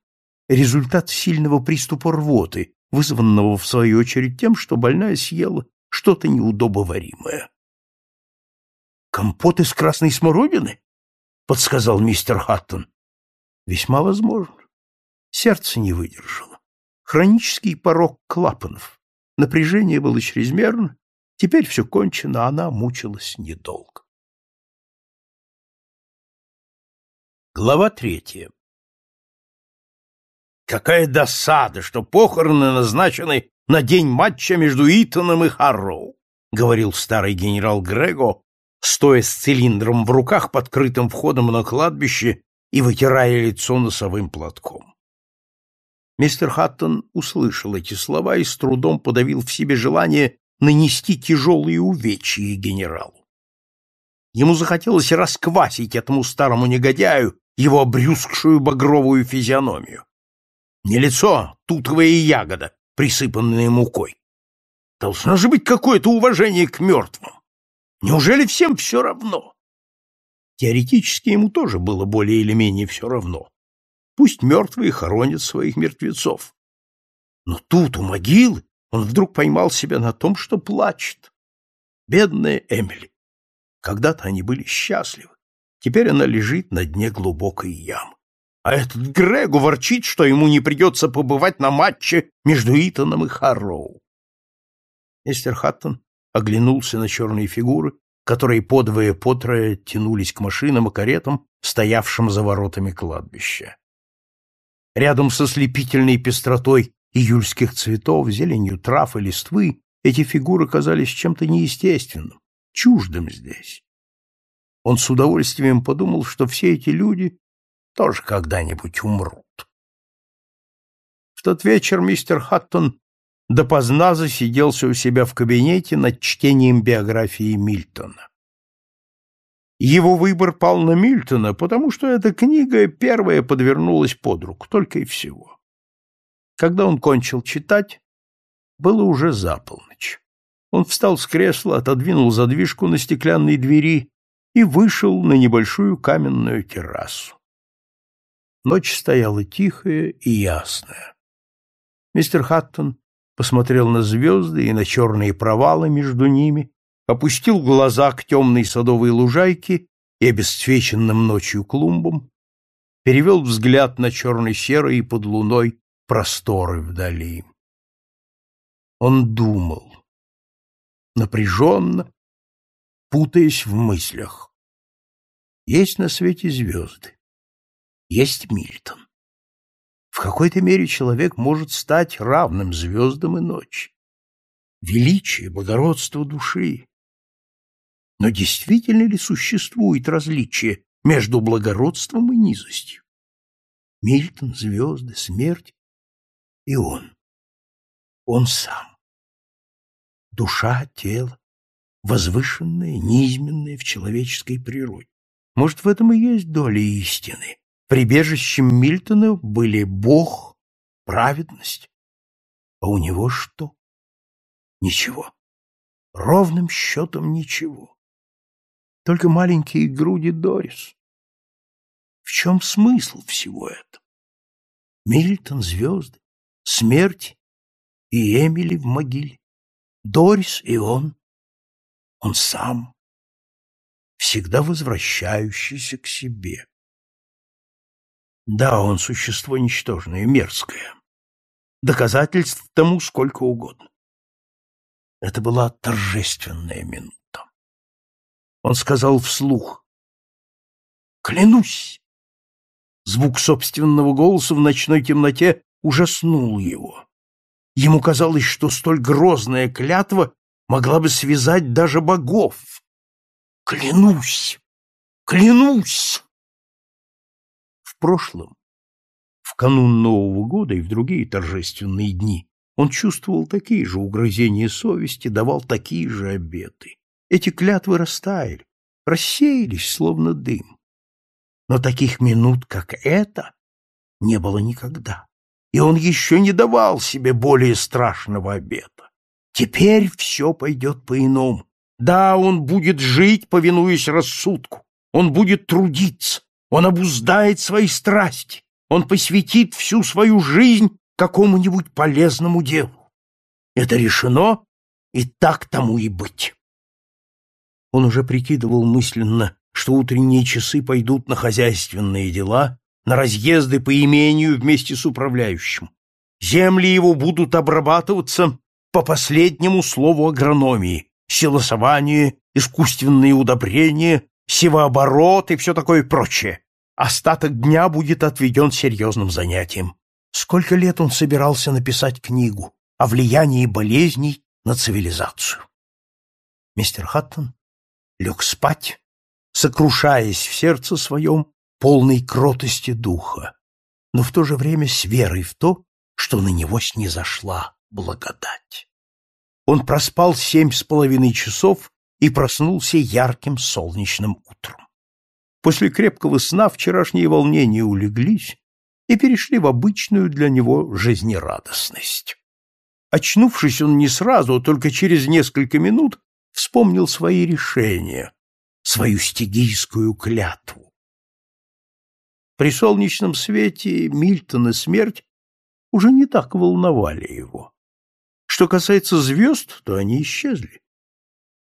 Результат сильного приступа рвоты, вызванного в свою очередь тем, что больная съела что-то неудобоваримое. «Компот из красной смородины?» — подсказал мистер Хаттон. «Весьма возможно. Сердце не выдержало. Хронический порог клапанов. Напряжение было чрезмерно. Теперь все кончено, она мучилась недолго». Глава третья Какая досада, что похороны назначены на день матча между Итоном и Харроу, говорил старый генерал Грего, стоя с цилиндром в руках, подкрытым входом на кладбище и вытирая лицо носовым платком. Мистер Хаттон услышал эти слова и с трудом подавил в себе желание нанести тяжелые увечья генералу. Ему захотелось расквасить этому старому негодяю его обрюзгшую багровую физиономию. Не лицо, тутовая ягода, присыпанная мукой. Должно же быть какое-то уважение к мертвым. Неужели всем все равно? Теоретически ему тоже было более или менее все равно. Пусть мертвые хоронят своих мертвецов. Но тут, у могилы, он вдруг поймал себя на том, что плачет. Бедная Эмили. Когда-то они были счастливы. Теперь она лежит на дне глубокой ямы. А этот Грегу ворчит, что ему не придется побывать на матче между Итаном и Харроу. Мистер Хаттон оглянулся на черные фигуры, которые подвое потрое тянулись к машинам и каретам, стоявшим за воротами кладбища. Рядом со слепительной пестротой июльских цветов, зеленью трав и листвы эти фигуры казались чем-то неестественным, чуждым здесь. Он с удовольствием подумал, что все эти люди тоже когда-нибудь умрут. В тот вечер мистер Хаттон допоздна засиделся у себя в кабинете над чтением биографии Мильтона. Его выбор пал на Мильтона, потому что эта книга первая подвернулась под руку, только и всего. Когда он кончил читать, было уже за полночь. Он встал с кресла, отодвинул задвижку на стеклянной двери и вышел на небольшую каменную террасу. Ночь стояла тихая и ясная. Мистер Хаттон посмотрел на звезды и на черные провалы между ними, опустил глаза к темной садовой лужайке и обесцвеченным ночью клумбам, перевел взгляд на черно-серые под луной просторы вдали. Он думал, напряженно, путаясь в мыслях. Есть на свете звезды есть Мильтон. В какой-то мере человек может стать равным звездам и ночи. Величие, благородство души. Но действительно ли существует различие между благородством и низостью? Мильтон, звезды, смерть и он. Он сам. Душа, тело, возвышенное, низменное в человеческой природе. Может, в этом и есть доля истины, Прибежищем Мильтона были Бог, праведность. А у него что? Ничего. Ровным счетом ничего. Только маленькие груди Дорис. В чем смысл всего этого? Мильтон, звезды, смерть и Эмили в могиле, Дорис и он, он сам, всегда возвращающийся к себе. Да, он существо ничтожное, мерзкое. Доказательств тому сколько угодно. Это была торжественная минута. Он сказал вслух «Клянусь!» Звук собственного голоса в ночной темноте ужаснул его. Ему казалось, что столь грозная клятва могла бы связать даже богов. «Клянусь! Клянусь!» В прошлом, в канун Нового года и в другие торжественные дни, он чувствовал такие же угрызения совести, давал такие же обеты. Эти клятвы растаяли, рассеялись, словно дым. Но таких минут, как эта, не было никогда. И он еще не давал себе более страшного обета. Теперь все пойдет по-иному. Да, он будет жить, повинуясь рассудку. Он будет трудиться. Он обуздает свои страсти. Он посвятит всю свою жизнь какому-нибудь полезному делу. Это решено, и так тому и быть. Он уже прикидывал мысленно, что утренние часы пойдут на хозяйственные дела, на разъезды по имению вместе с управляющим. Земли его будут обрабатываться по последнему слову агрономии, силосование, искусственные удобрения, севооборот и все такое прочее. Остаток дня будет отведен серьезным занятиям. Сколько лет он собирался написать книгу о влиянии болезней на цивилизацию? Мистер Хаттон лег спать, сокрушаясь в сердце своем, полной кротости духа, но в то же время с верой в то, что на него снизошла благодать. Он проспал семь с половиной часов и проснулся ярким солнечным утром. После крепкого сна вчерашние волнения улеглись, и перешли в обычную для него жизнерадостность. Очнувшись, он не сразу, а только через несколько минут вспомнил свои решения, свою стигийскую клятву. При солнечном свете Мильтон и смерть уже не так волновали его. Что касается звезд, то они исчезли.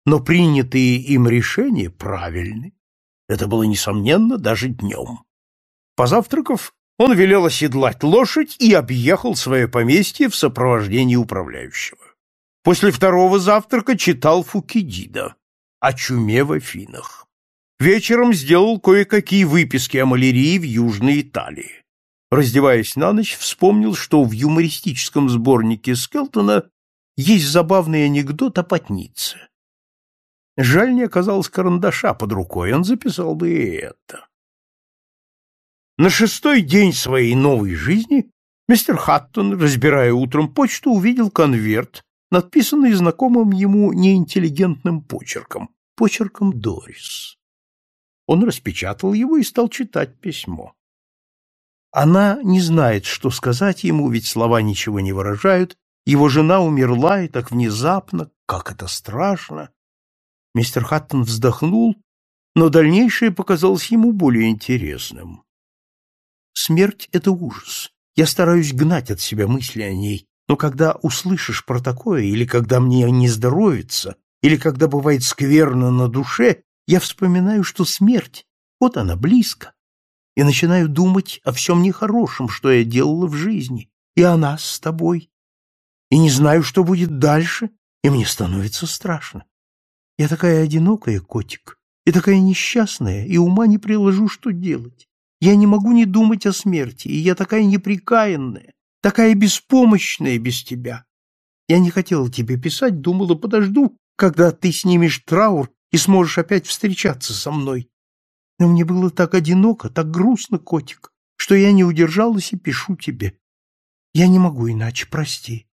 Но принятые им решения правильны. Это было несомненно даже днем. Позавтракав, он велел оседлать лошадь и объехал свое поместье в сопровождении управляющего. После второго завтрака читал Фукидида о чуме в Афинах. Вечером сделал кое-какие выписки о малярии в Южной Италии. Раздеваясь на ночь, вспомнил, что в юмористическом сборнике Скелтона есть забавный анекдот о потнице. Жаль, не оказалось карандаша под рукой, он записал бы и это. На шестой день своей новой жизни мистер Хаттон, разбирая утром почту, увидел конверт, надписанный знакомым ему неинтеллигентным почерком, почерком Дорис. Он распечатал его и стал читать письмо. Она не знает, что сказать ему, ведь слова ничего не выражают. Его жена умерла, и так внезапно, как это страшно. Мистер Хаттон вздохнул, но дальнейшее показалось ему более интересным. Смерть — это ужас. Я стараюсь гнать от себя мысли о ней, но когда услышишь про такое, или когда мне не здоровится, или когда бывает скверно на душе, я вспоминаю, что смерть, вот она, близко, и начинаю думать о всем нехорошем, что я делала в жизни, и о нас с тобой. И не знаю, что будет дальше, и мне становится страшно. Я такая одинокая, котик, и такая несчастная, и ума не приложу, что делать. Я не могу не думать о смерти, и я такая неприкаянная, такая беспомощная без тебя. Я не хотела тебе писать, думала, подожду, когда ты снимешь траур и сможешь опять встречаться со мной. Но мне было так одиноко, так грустно, котик, что я не удержалась и пишу тебе. Я не могу иначе, прости.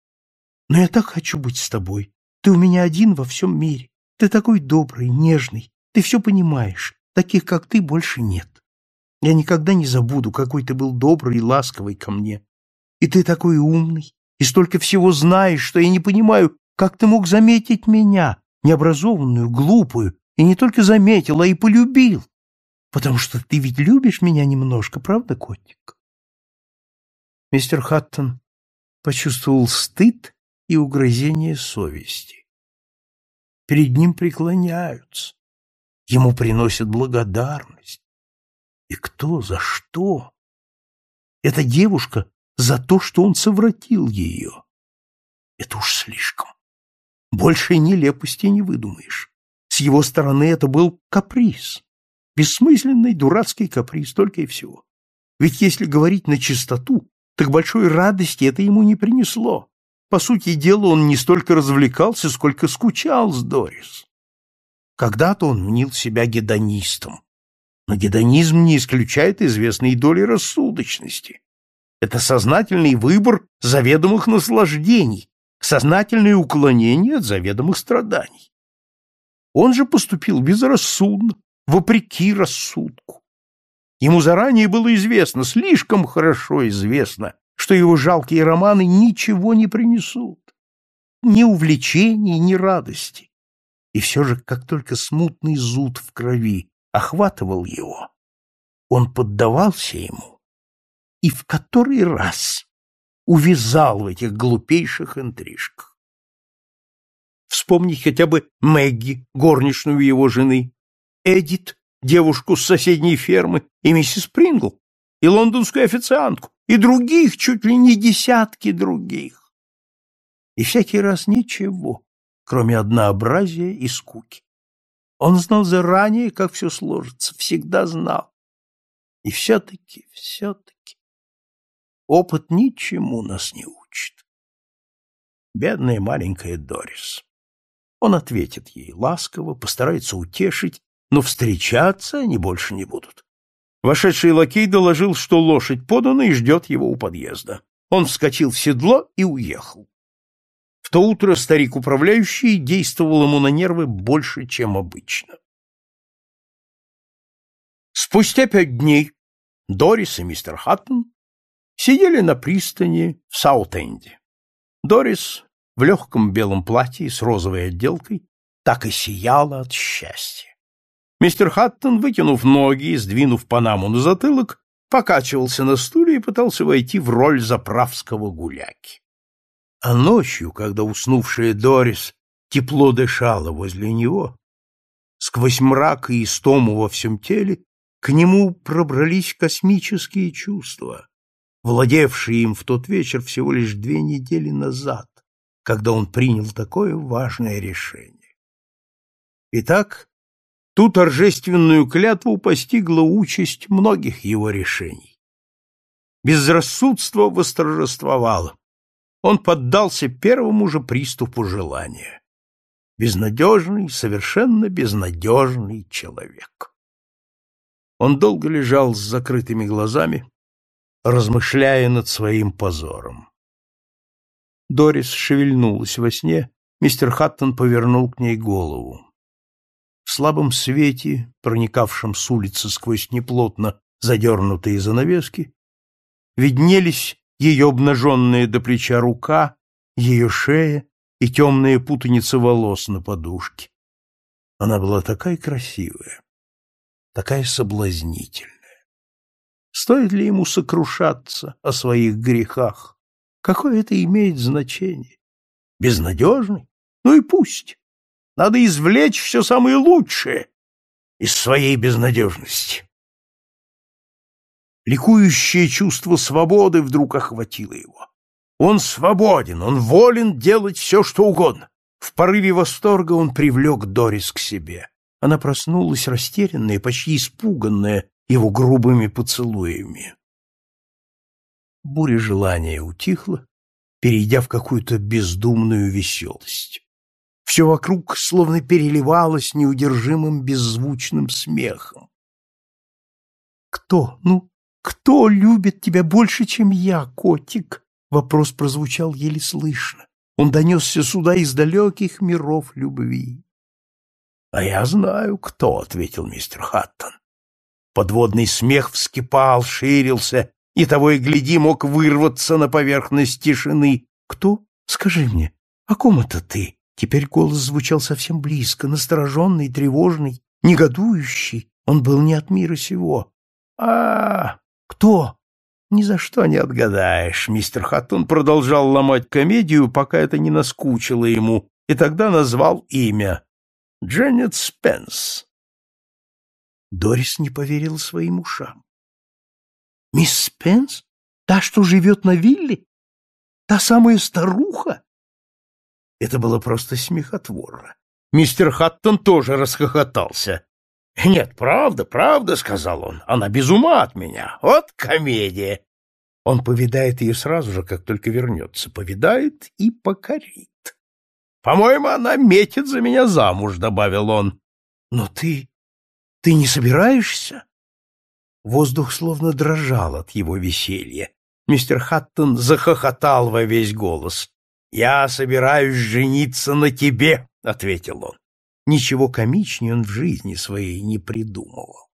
Но я так хочу быть с тобой. Ты у меня один во всем мире. Ты такой добрый, нежный. Ты все понимаешь. Таких, как ты, больше нет. Я никогда не забуду, какой ты был добрый и ласковый ко мне. И ты такой умный, и столько всего знаешь, что я не понимаю, как ты мог заметить меня, необразованную, глупую, и не только заметил, а и полюбил. потому что ты ведь любишь меня немножко, правда, котик? Мистер Хаттон почувствовал стыд и угрызение совести. Перед ним преклоняются, ему приносят благодарность. И кто, за что? Эта девушка за то, что он совратил ее. Это уж слишком. Большей нелепости не выдумаешь. С его стороны это был каприз. Бессмысленный, дурацкий каприз, только и всего. Ведь если говорить на чистоту, так большой радости это ему не принесло. По сути дела, он не столько развлекался, сколько скучал с Дорис. Когда-то он мнил себя гедонистом. Но гедонизм не исключает известной доли рассудочности. Это сознательный выбор заведомых наслаждений, сознательное уклонение от заведомых страданий. Он же поступил безрассудно, вопреки рассудку. Ему заранее было известно, слишком хорошо известно, что его жалкие романы ничего не принесут. Ни увлечений, ни радости. И все же, как только смутный зуд в крови охватывал его, он поддавался ему и в который раз увязал в этих глупейших интрижках. Вспомнить хотя бы Мэгги, горничную его жены, Эдит, девушку с соседней фермы, и миссис Прингл, и лондонскую официантку, и других, чуть ли не десятки других. И всякий раз ничего, кроме однообразия и скуки. Он знал заранее, как все сложится, всегда знал. И все-таки, все-таки, опыт ничему нас не учит. Бедная маленькая Дорис. Он ответит ей ласково, постарается утешить, но встречаться они больше не будут. Вошедший лакей доложил, что лошадь подана и ждет его у подъезда. Он вскочил в седло и уехал. В то утро старик-управляющий действовал ему на нервы больше, чем обычно. Спустя пять дней Дорис и мистер Хаттон сидели на пристани в Саут-Энде. Дорис в легком белом платье с розовой отделкой так и сияла от счастья. Мистер Хаттон, вытянув ноги и сдвинув панаму на затылок, покачивался на стуле и пытался войти в роль заправского гуляки. А ночью, когда уснувшая Дорис тепло дышала возле него, сквозь мрак и истому во всем теле, к нему пробрались космические чувства, владевшие им в тот вечер всего лишь две недели назад, когда он принял такое важное решение. Итак, Ту торжественную клятву постигла участь многих его решений. Безрассудство восторжествовало. Он поддался первому же приступу желания. Безнадежный, совершенно безнадежный человек. Он долго лежал с закрытыми глазами, размышляя над своим позором. Дорис шевельнулась во сне, мистер Хаттон повернул к ней голову. В слабом свете, проникавшем с улицы сквозь неплотно задернутые занавески, виднелись ее обнаженная до плеча рука, ее шея и темная путаница волос на подушке. Она была такая красивая, такая соблазнительная. Стоит ли ему сокрушаться о своих грехах? Какое это имеет значение? Безнадежный? Ну и пусть. Надо извлечь все самое лучшее из своей безнадежности. Ликующее чувство свободы вдруг охватило его. Он свободен, он волен делать все, что угодно. В порыве восторга он привлек Дорис к себе. Она проснулась растерянная, почти испуганная его грубыми поцелуями. Буря желания утихла, перейдя в какую-то бездумную веселость. Все вокруг словно переливалось неудержимым беззвучным смехом. «Кто, ну, кто любит тебя больше, чем я, котик?» Вопрос прозвучал еле слышно. Он донесся сюда из далеких миров любви. «А я знаю, кто», — ответил мистер Хаттон. Подводный смех вскипал, ширился, и того и гляди мог вырваться на поверхность тишины. «Кто? Скажи мне, о ком это ты?» Теперь голос звучал совсем близко, настороженный, тревожный, негодующий, Он был не от мира сего. А, кто? Ни за что не отгадаешь. Мистер Хаттон продолжал ломать комедию, пока это не наскучило ему, и тогда назвал имя. Дженнет Спенс. Дорис не поверил своим ушам. Мисс Спенс? Та, что живет на вилле? Та самая старуха? Это было просто смехотворно. Мистер Хаттон тоже расхохотался. «Нет, правда, правда», — сказал он. «Она без ума от меня. Вот комедия». Он повидает ее сразу же, как только вернется. Повидает и покорит. «По-моему, она метит за меня замуж», — добавил он. «Но ты... ты не собираешься?» Воздух словно дрожал от его веселья. Мистер Хаттон захохотал во весь голос. «Я собираюсь жениться на тебе», — ответил он. Ничего комичнее он в жизни своей не придумывал.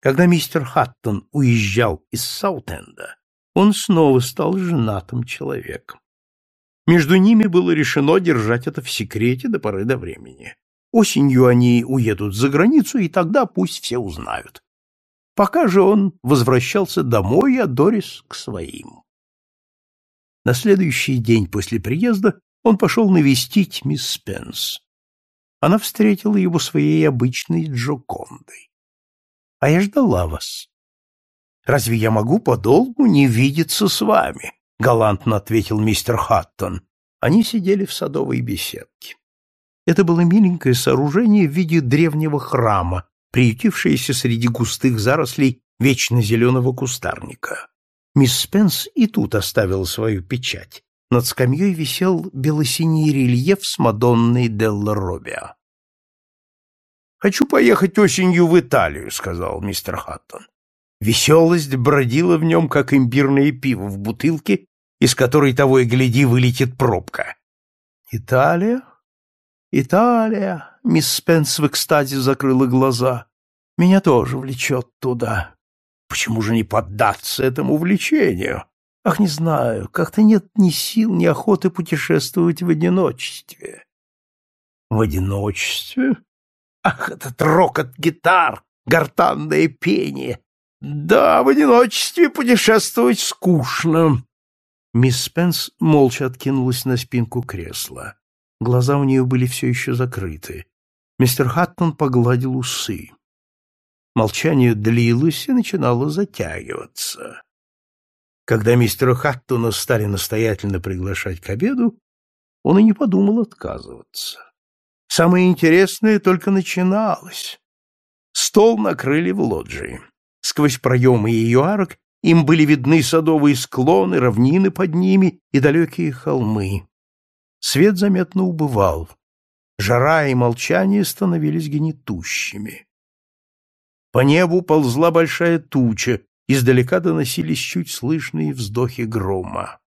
Когда мистер Хаттон уезжал из Саутенда, он снова стал женатым человеком. Между ними было решено держать это в секрете до поры до времени. Осенью они уедут за границу, и тогда пусть все узнают. Пока же он возвращался домой, а Дорис к своим. На следующий день после приезда он пошел навестить мисс Спенс. Она встретила его своей обычной Джокондой. — А я ждала вас. — Разве я могу подолгу не видеться с вами? — галантно ответил мистер Хаттон. Они сидели в садовой беседке. Это было миленькое сооружение в виде древнего храма, приютившееся среди густых зарослей вечно зеленого кустарника. Мисс Спенс и тут оставила свою печать. Над скамьей висел белосиний рельеф с Мадонной Делла Робиа. «Хочу поехать осенью в Италию», — сказал мистер Хаттон. Веселость бродила в нем, как имбирное пиво в бутылке, из которой того и гляди вылетит пробка. «Италия? Италия!» — мисс Спенс в экстазе закрыла глаза. «Меня тоже влечет туда. Почему же не поддаться этому влечению?» Ах, не знаю, как-то нет ни сил, ни охоты путешествовать в одиночестве. В одиночестве? Ах, этот рокот гитар, гортанное пение. Да, в одиночестве путешествовать скучно. Мисс Спенс молча откинулась на спинку кресла. Глаза у нее были все еще закрыты. Мистер Хаттон погладил усы. Молчание длилось и начинало затягиваться. Когда мистера Хаттона стали настоятельно приглашать к обеду, он и не подумал отказываться. Самое интересное только начиналось. Стол накрыли в лоджии. Сквозь проемы ее арок им были видны садовые склоны, равнины под ними и далекие холмы. Свет заметно убывал. Жара и молчание становились гнетущими. По небу ползла большая туча, издалека доносились чуть слышные вздохи грома.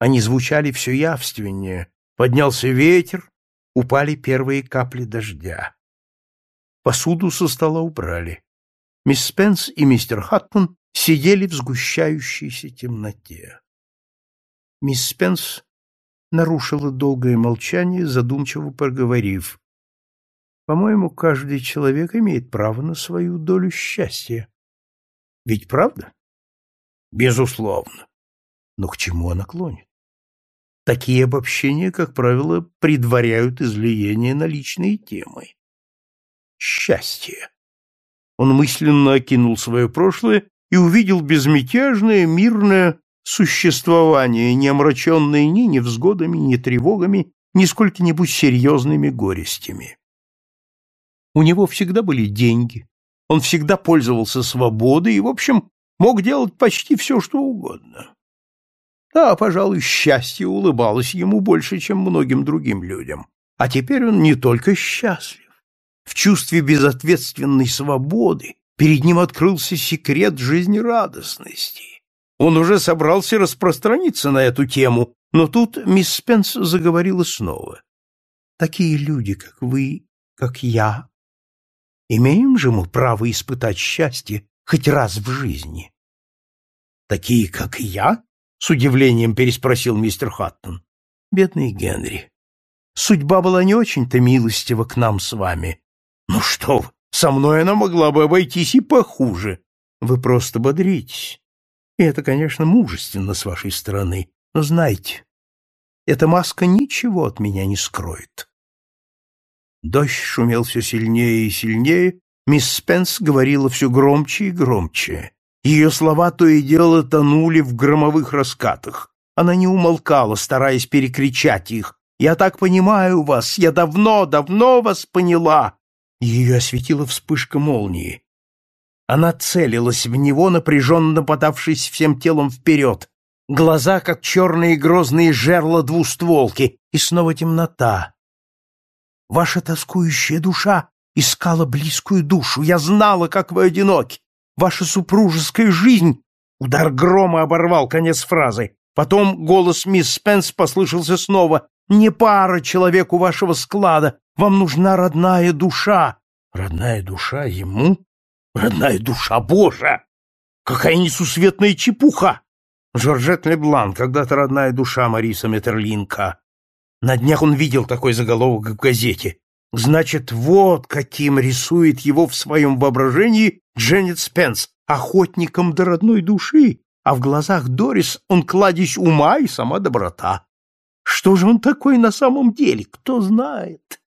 Они звучали все явственнее. Поднялся ветер, упали первые капли дождя. Посуду со стола убрали. Мисс Спенс и мистер Хаттон сидели в сгущающейся темноте. Мисс Спенс нарушила долгое молчание, задумчиво проговорив. «По-моему, каждый человек имеет право на свою долю счастья. Ведь правда? Безусловно. Но к чему она клонит? Такие обобщения, как правило, предваряют излияние на личные темы. Счастье. Он мысленно окинул свое прошлое и увидел безмятежное, мирное существование, не омраченное ни невзгодами, ни тревогами, ни сколько-нибудь серьезными горестями. У него всегда были деньги, он всегда пользовался свободой и, в общем, мог делать почти все, что угодно. Да, пожалуй, счастье улыбалось ему больше, чем многим другим людям. А теперь он не только счастлив. В чувстве безответственной свободы перед ним открылся секрет жизнерадостности. Он уже собрался распространиться на эту тему, но тут мисс Спенс заговорила снова. «Такие люди, как вы, как я, Имеем же мы право испытать счастье хоть раз в жизни. — Такие, как я? — с удивлением переспросил мистер Хаттон. — Бедный Генри. Судьба была не очень-то милостива к нам с вами. Ну что вы, Со мной она могла бы обойтись и похуже. Вы просто бодритесь. И это, конечно, мужественно с вашей стороны, но знайте, эта маска ничего от меня не скроет. Дождь шумел все сильнее и сильнее, мисс Спенс говорила все громче и громче. Ее слова то и дело тонули в громовых раскатах. Она не умолкала, стараясь перекричать их. «Я так понимаю вас! Я давно, давно вас поняла!» Ее осветила вспышка молнии. Она целилась в него, напряженно подавшись всем телом вперед. Глаза, как черные грозные жерла двустволки, и снова темнота. Ваша тоскующая душа искала близкую душу. Я знала, как вы одиноки. Ваша супружеская жизнь... Удар грома оборвал конец фразы. Потом голос мисс Спенс послышался снова. «Не пара человеку вашего склада. Вам нужна родная душа». «Родная душа ему? Родная душа Божия! Какая несусветная чепуха!» Жоржет Леблан, когда-то родная душа Мариса Метерлинка. На днях он видел такой заголовок в газете. Значит, вот каким рисует его в своем воображении Дженнет Спенс, охотником до родной души, а в глазах Дорис он кладезь ума и сама доброта. Что же он такой на самом деле, кто знает?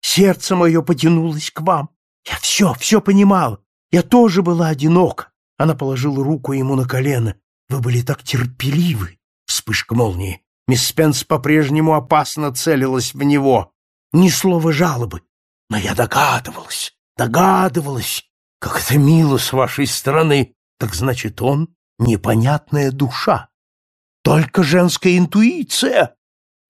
Сердце мое потянулось к вам. Я все, все понимал. Я тоже была одинока. Она положила руку ему на колено. Вы были так терпеливы. Вспышка молнии. Мисс Спенс по-прежнему опасно целилась в него. Ни слова жалобы. Но я догадывалась, догадывалась. Как это мило с вашей стороны. Так значит, он непонятная душа. Только женская интуиция.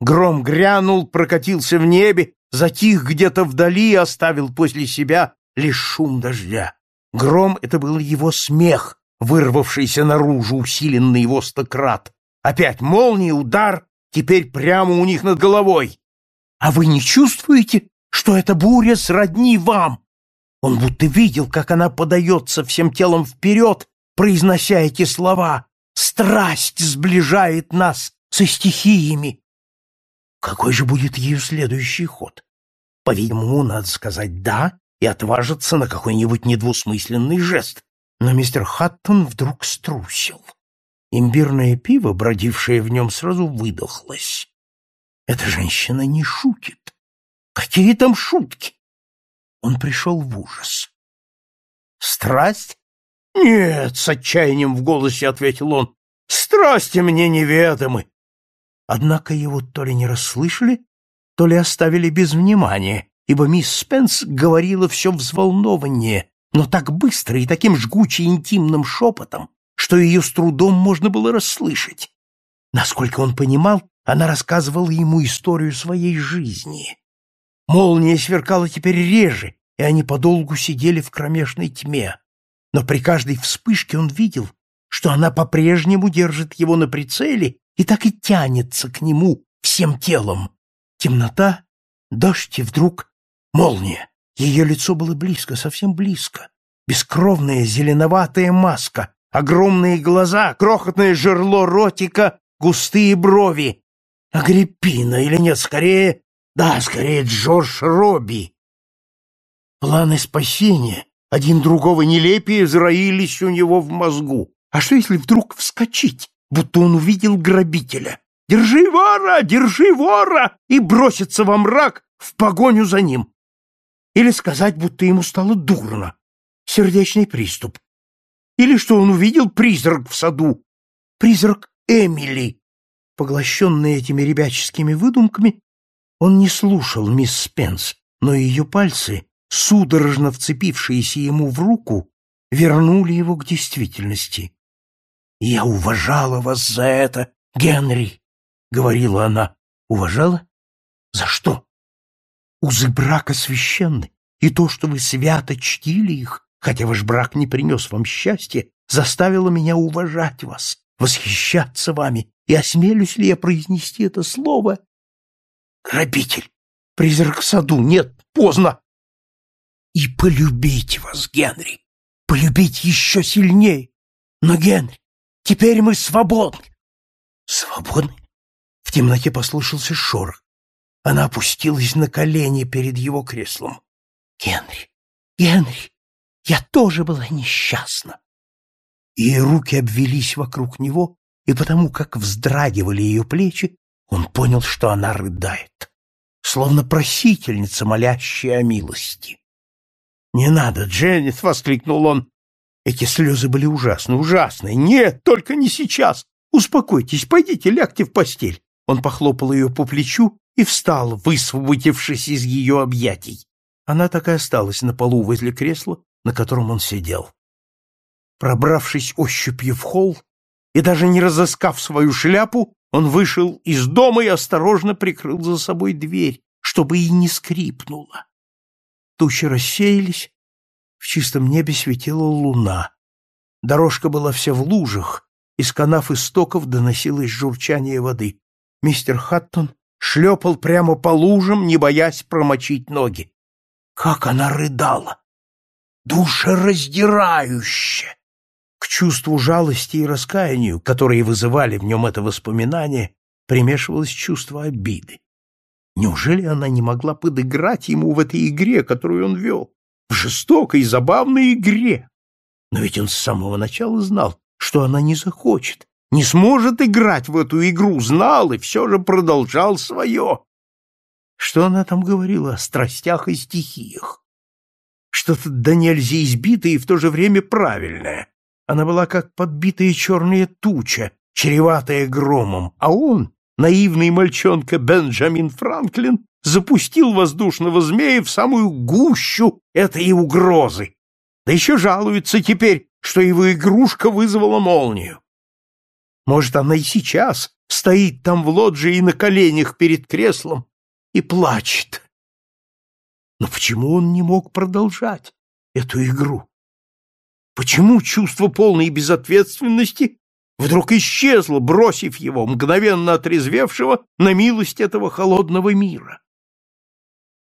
Гром грянул, прокатился в небе, затих где-то вдали и оставил после себя лишь шум дождя. Гром — это был его смех, вырвавшийся наружу, усиленный его стократ. Опять молния, удар, теперь прямо у них над головой. А вы не чувствуете, что эта буря сродни вам? Он будто видел, как она подается всем телом вперед, произнося эти слова. Страсть сближает нас со стихиями. Какой же будет ее следующий ход? По-видимому, надо сказать «да» и отважиться на какой-нибудь недвусмысленный жест. Но мистер Хаттон вдруг струсил. Имбирное пиво, бродившее в нем, сразу выдохлось. Эта женщина не шутит. Какие там шутки? Он пришел в ужас. Страсть? Нет, с отчаянием в голосе ответил он. Страсти мне неведомы. Однако его то ли не расслышали, то ли оставили без внимания, ибо мисс Спенс говорила все взволнованнее, но так быстро и таким жгуче интимным шепотом, что ее с трудом можно было расслышать. Насколько он понимал, она рассказывала ему историю своей жизни. Молния сверкала теперь реже, и они подолгу сидели в кромешной тьме. Но при каждой вспышке он видел, что она по-прежнему держит его на прицеле и так и тянется к нему всем телом. Темнота, дождь и вдруг молния. Ее лицо было близко, совсем близко. Бескровная зеленоватая маска, огромные глаза, крохотное жерло ротика, густые брови. Агриппина или нет, скорее... Да, скорее Джордж Робби. Планы спасения, один другого нелепее, зароились у него в мозгу. А что, если вдруг вскочить, будто он увидел грабителя? «Держи вора! Держи вора!» и броситься во мрак в погоню за ним. Или сказать, будто ему стало дурно. Сердечный приступ. Или что он увидел призрак в саду. Призрак Эмили. Поглощенный этими ребяческими выдумками, он не слушал мисс Спенс, но ее пальцы, судорожно вцепившиеся ему в руку, вернули его к действительности. «Я уважала вас за это, Генри!» — говорила она. «Уважала? За что?» Узы брака священны, и то, что вы свято чтили их, хотя ваш брак не принес вам счастья, заставило меня уважать вас, восхищаться вами, и осмелюсь ли я произнести это слово? Грабитель, призрак в саду, нет, поздно. И полюбить вас, Генри, полюбить еще сильнее. Но, Генри, теперь мы свободны. Свободны? В темноте послышался шорох. Она опустилась на колени перед его креслом. «Генри, Генри, я тоже была несчастна. Ее руки обвелись вокруг него, и потому как вздрагивали ее плечи, он понял, что она рыдает, словно просительница, молящая о милости. «Не надо, Дженнет!» — воскликнул он. Эти слезы были ужасны, ужасны. «Нет, только не сейчас! Успокойтесь, пойдите, лягте в постель!» Он похлопал ее по плечу и встал, высвободившись из ее объятий. Она так и осталась на полу возле кресла, на котором он сидел. Пробравшись ощупью в холл и даже не разыскав свою шляпу, он вышел из дома и осторожно прикрыл за собой дверь, чтобы и не скрипнула. Тучи рассеялись, в чистом небе светила луна. Дорожка была вся в лужах, из канав истоков доносилось журчание воды. Мистер Хаттон шлепал прямо по лужам, не боясь промочить ноги. Как она рыдала! Душераздирающе! К чувству жалости и раскаянию, которые вызывали в нем это воспоминание, примешивалось чувство обиды. Неужели она не могла подыграть ему в этой игре, которую он вел? В жестокой и забавной игре. Но ведь он с самого начала знал, что она не захочет, не сможет играть в эту игру, знал и все же продолжал свое. Что она там говорила о страстях и стихиях? Что-то да нельзя избитое и в то же время правильное. Она была как подбитая черная туча, чреватая громом, а он, наивный мальчонка Бенджамин Франклин, запустил воздушного змея в самую гущу этой угрозы. Да еще жалуется теперь, что его игрушка вызвала молнию. Может, она и сейчас стоит там в лоджии на коленях перед креслом и плачет. Но почему он не мог продолжать эту игру? Почему чувство полной безответственности вдруг исчезло, бросив его, мгновенно отрезвевшего, на милость этого холодного мира?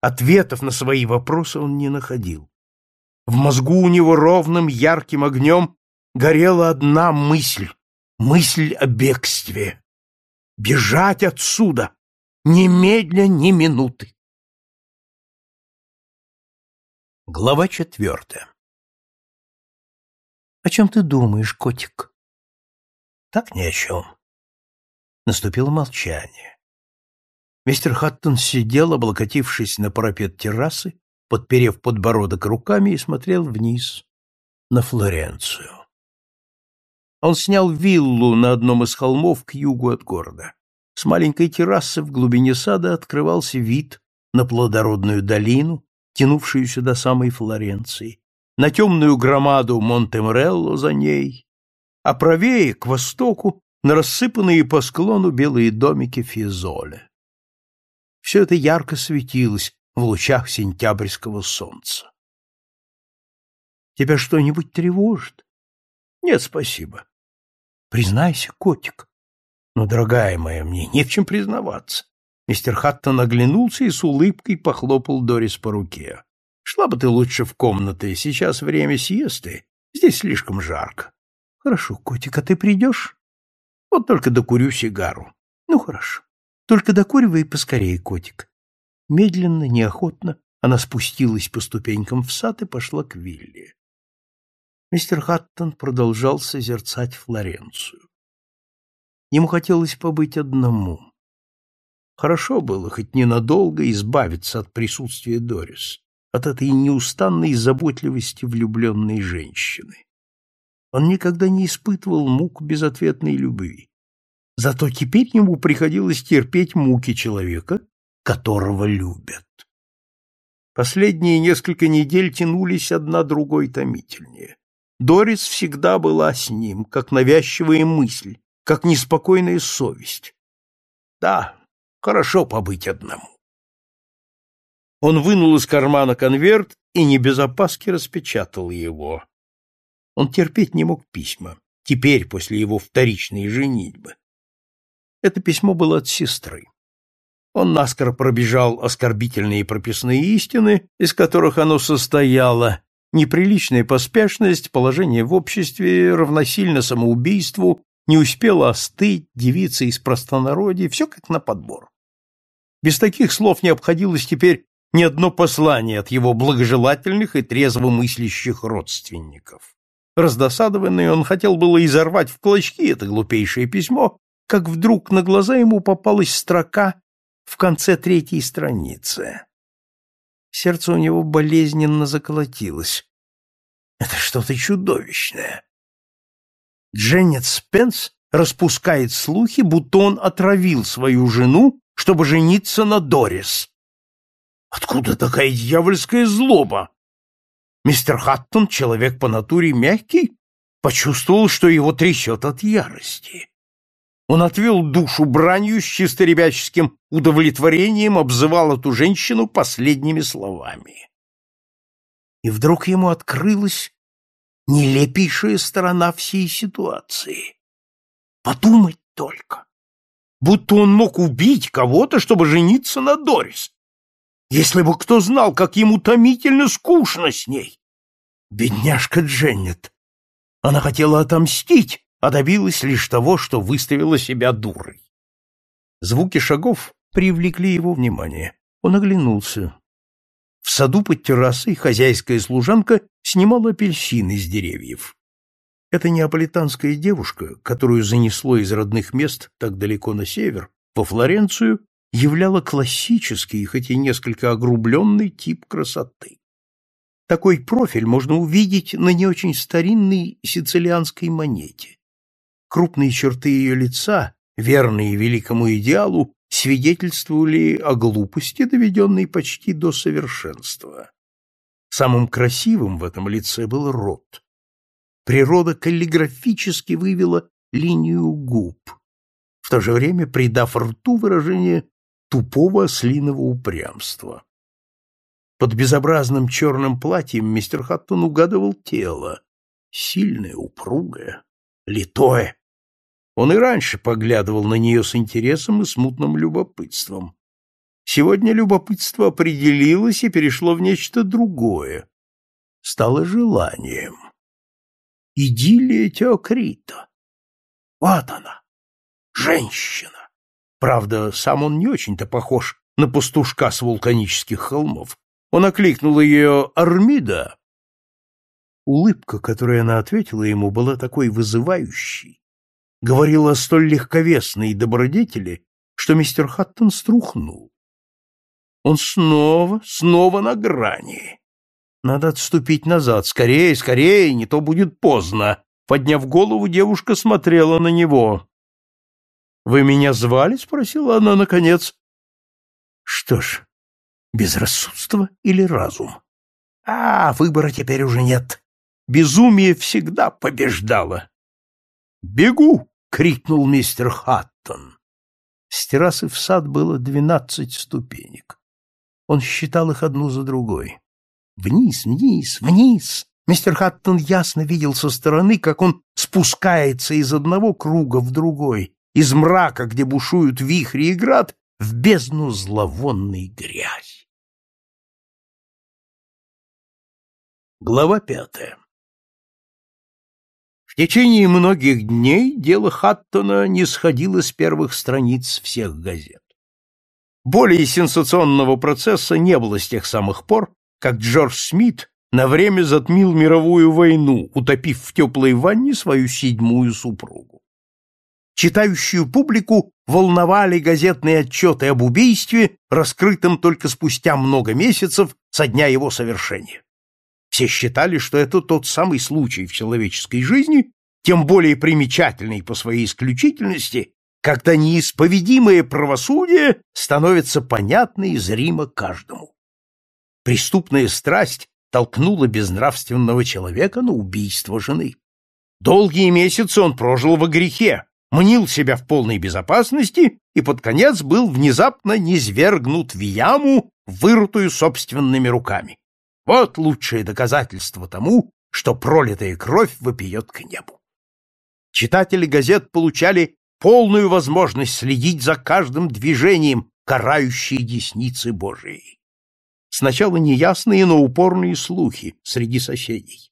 Ответов на свои вопросы он не находил. В мозгу у него ровным ярким огнем горела одна мысль — мысль о бегстве. Бежать отсюда, немедля ни минуты. Глава четвертая «О чем ты думаешь, котик?» «Так ни о чем». Наступило молчание. Мистер Хаттон сидел, облокотившись на парапет террасы, подперев подбородок руками и смотрел вниз на Флоренцию. Он снял виллу на одном из холмов к югу от города. С маленькой террасы в глубине сада открывался вид на плодородную долину, тянувшуюся до самой Флоренции, на темную громаду Монтеморелло за ней, а правее, к востоку, на рассыпанные по склону белые домики Физоле. Все это ярко светилось в лучах сентябрьского солнца. Тебя что-нибудь тревожит? Нет, спасибо. Признайся, котик. Но, дорогая моя, мне не в чем признаваться. Мистер Хаттон оглянулся и с улыбкой похлопал Дорис по руке. Шла бы ты лучше в комнаты, сейчас время сиесты, здесь слишком жарко. Хорошо, котик, а ты придешь? Вот только докурю сигару. Ну, хорошо. Только докуривай поскорее, котик. Медленно, неохотно она спустилась по ступенькам в сад и пошла к вилле. Мистер Хаттон продолжал созерцать Флоренцию. Ему хотелось побыть одному. Хорошо было хоть ненадолго избавиться от присутствия Дорис, от этой неустанной заботливости влюбленной женщины. Он никогда не испытывал мук безответной любви. Зато теперь ему приходилось терпеть муки человека, которого любят. Последние несколько недель тянулись одна другой томительнее. Дорис всегда была с ним, как навязчивая мысль, как неспокойная совесть. Да, хорошо побыть одному. Он вынул из кармана конверт и не без опаски распечатал его. Он терпеть не мог письма, теперь после его вторичной женитьбы. Это письмо было от сестры. Он наскоро пробежал оскорбительные прописные истины, из которых оно состояло, неприличная поспешность, положение в обществе, равносильно самоубийству, не успела остыть, девица из простонародья, все как на подбор. Без таких слов не обходилось теперь ни одно послание от его благожелательных и трезво мыслящих родственников. Раздосадованный, он хотел было изорвать в клочки это глупейшее письмо, как вдруг на глаза ему попалась строка в конце третьей страницы. Сердце у него болезненно заколотилось. Это что-то чудовищное. Дженнет Спенс распускает слухи, будто он отравил свою жену, чтобы жениться на Дорис. Откуда такая дьявольская злоба? Мистер Хаттон, человек по натуре мягкий, почувствовал, что его трясет от ярости. Он отвел душу бранью с чисто ребяческим удовлетворением, обзывал эту женщину последними словами. И вдруг ему открылась нелепейшая сторона всей ситуации. Подумать только! Будто он мог убить кого-то, чтобы жениться на Дорис. Если бы кто знал, как ему томительно скучно с ней. Бедняжка Дженнет. Она хотела отомстить, а добилась лишь того, что выставила себя дурой. Звуки шагов привлекли его внимание. Он оглянулся. В саду под террасой хозяйская служанка снимала апельсины с деревьев. Эта неаполитанская девушка, которую занесло из родных мест так далеко на север, во Флоренцию, являла классический, хоть и несколько огрубленный тип красоты. Такой профиль можно увидеть на не очень старинной сицилианской монете. Крупные черты ее лица, верные великому идеалу, свидетельствовали о глупости, доведенной почти до совершенства. Самым красивым в этом лице был рот. Природа каллиграфически вывела линию губ, в то же время придав рту выражение тупого ослиного упрямства. Под безобразным черным платьем мистер Хаттон угадывал тело, сильное, упругое, литое. Он и раньше поглядывал на нее с интересом и смутным любопытством. Сегодня любопытство определилось и перешло в нечто другое. Стало желанием. Идиллия Теокрита. Вот она, женщина. Правда, сам он не очень-то похож на пастушка с вулканических холмов. Он окликнул ее «Армида». Улыбка, которой она ответила ему, была такой вызывающей, говорил о столь легковесной добродетели, что мистер Хаттон струхнул. Он снова, снова на грани. Надо отступить назад, скорее, скорее, не то будет поздно. Подняв голову, девушка смотрела на него. «Вы меня звали?» — спросила она наконец. «Что ж, безрассудство или разум?» «А, выбора теперь уже нет. Безумие всегда побеждало. «Бегу!» — крикнул мистер Хаттон. С террасы в сад было двенадцать ступенек. Он считал их одну за другой. Вниз, вниз, вниз! Мистер Хаттон ясно видел со стороны, как он спускается из одного круга в другой, из мрака, где бушуют вихри и град, в бездну зловонной грязи. Глава пятая течение многих дней дело Хаттона не сходило с первых страниц всех газет. Более сенсационного процесса не было с тех самых пор, как Джордж Смит на время затмил мировую войну, утопив в теплой ванне свою седьмую супругу. Читающую публику волновали газетные отчеты об убийстве, раскрытом только спустя много месяцев со дня его совершения. Все считали, что это тот самый случай в человеческой жизни, тем более примечательный по своей исключительности, когда неисповедимое правосудие становится понятно и зримо каждому. Преступная страсть толкнула безнравственного человека на убийство жены. Долгие месяцы он прожил во грехе, мнил себя в полной безопасности и под конец был внезапно низвергнут в яму, вырытую собственными руками. Вот лучшее доказательство тому, что пролитая кровь вопиет к небу. Читатели газет получали полную возможность следить за каждым движением карающей десницы Божией. Сначала неясные, но упорные слухи среди соседей.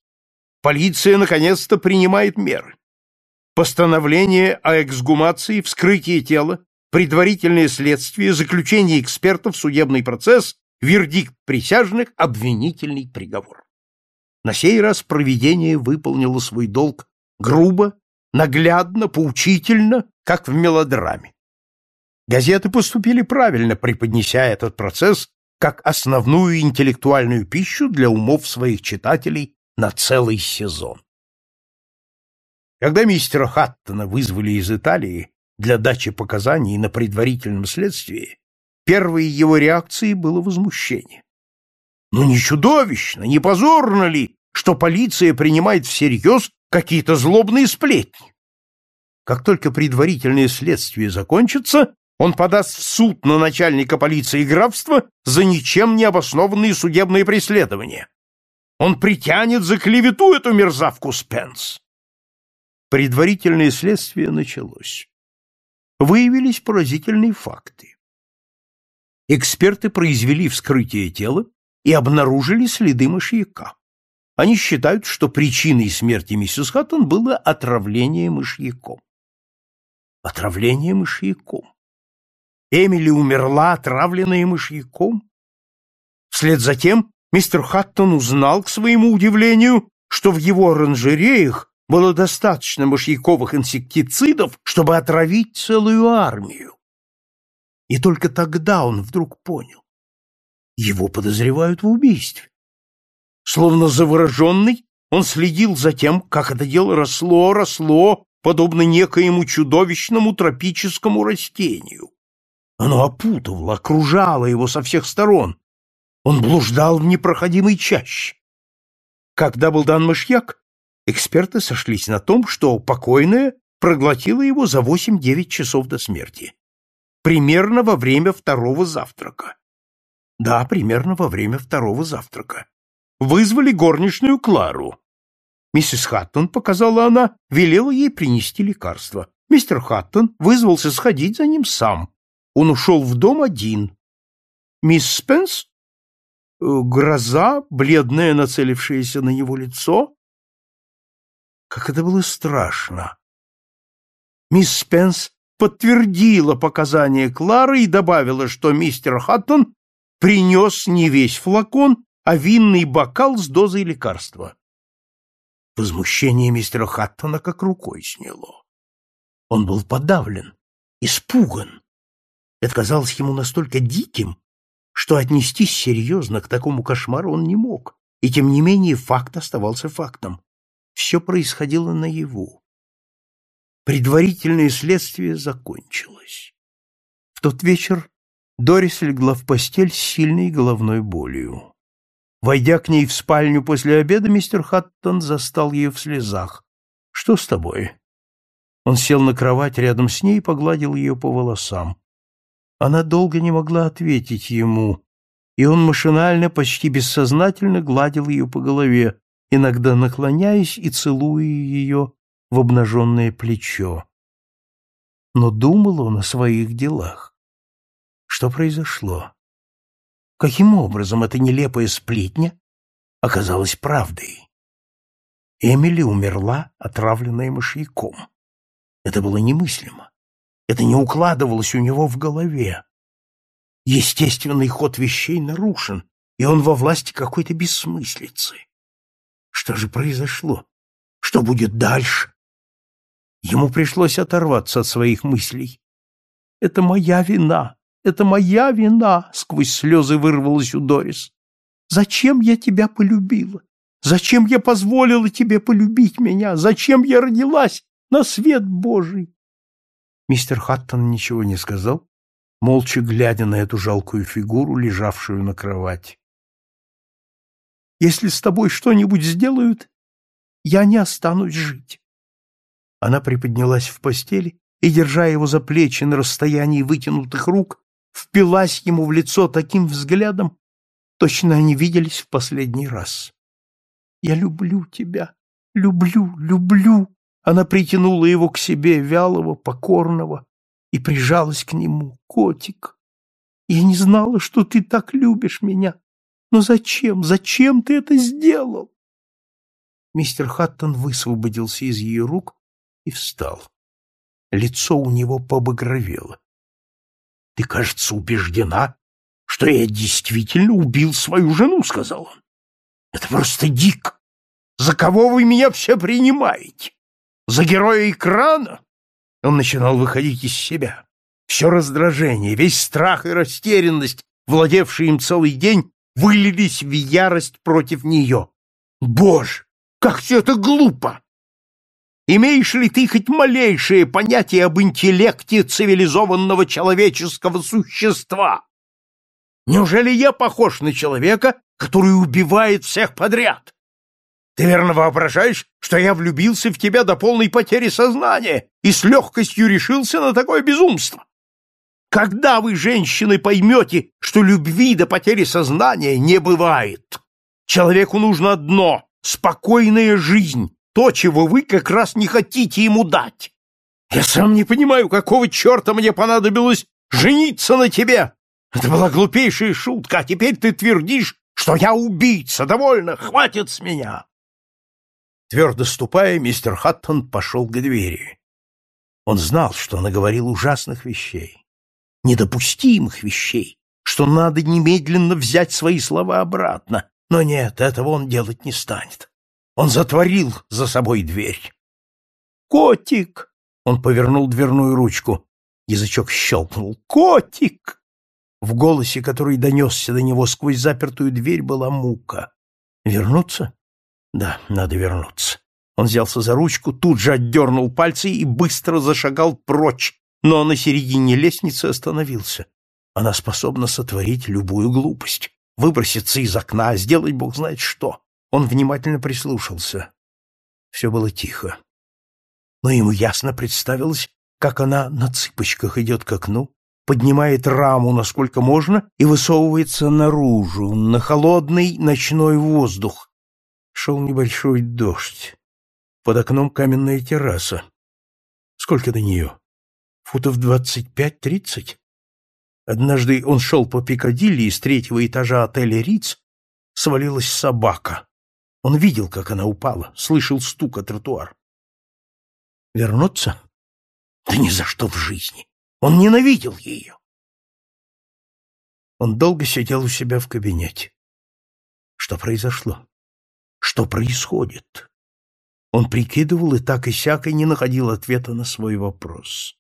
Полиция наконец-то принимает меры. Постановление о эксгумации, вскрытие тела, предварительное следствие, заключение экспертов, судебный процесс вердикт присяжных — обвинительный приговор. На сей раз проведение выполнило свой долг грубо, наглядно, поучительно, как в мелодраме. Газеты поступили правильно, преподнеся этот процесс как основную интеллектуальную пищу для умов своих читателей на целый сезон. Когда мистера Хаттона вызвали из Италии для дачи показаний на предварительном следствии, первой его реакцией было возмущение. Ну не чудовищно, не позорно ли, что полиция принимает всерьез какие-то злобные сплетни? Как только предварительное следствие закончится, он подаст в суд на начальника полиции графства за ничем не обоснованные судебные преследования. Он притянет за клевету эту мерзавку Спенс. Предварительное следствие началось. Выявились поразительные факты. Эксперты произвели вскрытие тела и обнаружили следы мышьяка. Они считают, что причиной смерти миссис Хаттон было отравление мышьяком. Отравление мышьяком. Эмили умерла, отравленная мышьяком. Вслед за тем мистер Хаттон узнал, к своему удивлению, что в его оранжереях было достаточно мышьяковых инсектицидов, чтобы отравить целую армию. И только тогда он вдруг понял. Его подозревают в убийстве. Словно завороженный, он следил за тем, как это дело росло, росло, подобно некоему чудовищному тропическому растению. Оно опутывало, окружало его со всех сторон. Он блуждал в непроходимой чаще. Когда был дан мышьяк, Эксперты сошлись на том, что покойная проглотила его за 8-9 часов до смерти. Примерно во время второго завтрака. Да, примерно во время второго завтрака. Вызвали горничную Клару. Миссис Хаттон, показала она, велела ей принести лекарство. Мистер Хаттон вызвался сходить за ним сам. Он ушел в дом один. Мисс Спенс, э, гроза, бледное нацелившееся на него лицо, как это было страшно! Мисс Спенс подтвердила показания Клары и добавила, что мистер Хаттон принес не весь флакон, а винный бокал с дозой лекарства. Возмущение мистера Хаттона как рукой сняло. Он был подавлен, испуган. Это казалось ему настолько диким, что отнестись серьезно к такому кошмару он не мог, и тем не менее факт оставался фактом все происходило наяву. Предварительное следствие закончилось. В тот вечер Дорис легла в постель с сильной головной болью. Войдя к ней в спальню после обеда, мистер Хаттон застал ее в слезах. «Что с тобой?» Он сел на кровать рядом с ней и погладил ее по волосам. Она долго не могла ответить ему, и он машинально, почти бессознательно гладил ее по голове, иногда наклоняясь и целуя ее в обнаженное плечо. Но думал он о своих делах. Что произошло? Каким образом эта нелепая сплетня оказалась правдой? Эмили умерла, отравленная мышьяком. Это было немыслимо. Это не укладывалось у него в голове. Естественный ход вещей нарушен, и он во власти какой-то бессмыслицы. Что же произошло? Что будет дальше? Ему пришлось оторваться от своих мыслей. «Это моя вина! Это моя вина!» — сквозь слезы вырвалась у Дорис. «Зачем я тебя полюбила? Зачем я позволила тебе полюбить меня? Зачем я родилась на свет Божий?» Мистер Хаттон ничего не сказал, молча глядя на эту жалкую фигуру, лежавшую на кровати. Если с тобой что-нибудь сделают, я не останусь жить. Она приподнялась в постели и, держа его за плечи на расстоянии вытянутых рук, впилась ему в лицо таким взглядом, точно они виделись в последний раз. «Я люблю тебя, люблю, люблю!» Она притянула его к себе, вялого, покорного, и прижалась к нему. «Котик, я не знала, что ты так любишь меня. Но зачем, зачем ты это сделал? Мистер Хаттон высвободился из ее рук и встал. Лицо у него побагровело. — Ты, кажется, убеждена, что я действительно убил свою жену, — сказал он. Это просто дико. За кого вы меня все принимаете? За героя экрана? Он начинал выходить из себя. Все раздражение, весь страх и растерянность, владевшие им целый день, вылились в ярость против нее. Боже, как все это глупо! Имеешь ли ты хоть малейшее понятие об интеллекте цивилизованного человеческого существа? Неужели я похож на человека, который убивает всех подряд? Ты верно воображаешь, что я влюбился в тебя до полной потери сознания и с легкостью решился на такое безумство? Когда вы, женщины, поймете, что любви до потери сознания не бывает? Человеку нужно одно — спокойная жизнь, то, чего вы как раз не хотите ему дать. Я сам не понимаю, какого черта мне понадобилось жениться на тебе. Это была глупейшая шутка, а теперь ты твердишь, что я убийца. Довольно, хватит с меня. Твердо ступая, мистер Хаттон пошел к двери. Он знал, что наговорил ужасных вещей, недопустимых вещей, что надо немедленно взять свои слова обратно, но нет, этого он делать не станет. Он затворил за собой дверь. «Котик!» — он повернул дверную ручку. Язычок щелкнул. «Котик!» В голосе, который донесся до него сквозь запертую дверь, была мука. «Вернуться?» «Да, надо вернуться». Он взялся за ручку, тут же отдернул пальцы и быстро зашагал прочь, но на середине лестницы остановился. Она способна сотворить любую глупость, выброситься из окна, сделать бог знает что. Он внимательно прислушался. Все было тихо. Но ему ясно представилось, как она на цыпочках идет к окну, поднимает раму насколько можно и высовывается наружу, на холодный ночной воздух. Шел небольшой дождь. Под окном каменная терраса. Сколько до нее? Футов двадцать пять-тридцать? Однажды он шел по Пикадилли, и с третьего этажа отеля «Риц» свалилась собака. Он видел, как она упала, слышал стук о тротуар. Вернуться? Да ни за что в жизни. Он ненавидел ее. Он долго сидел у себя в кабинете. Что произошло? Что происходит? Он прикидывал и так и сяк и не находил ответа на свой вопрос.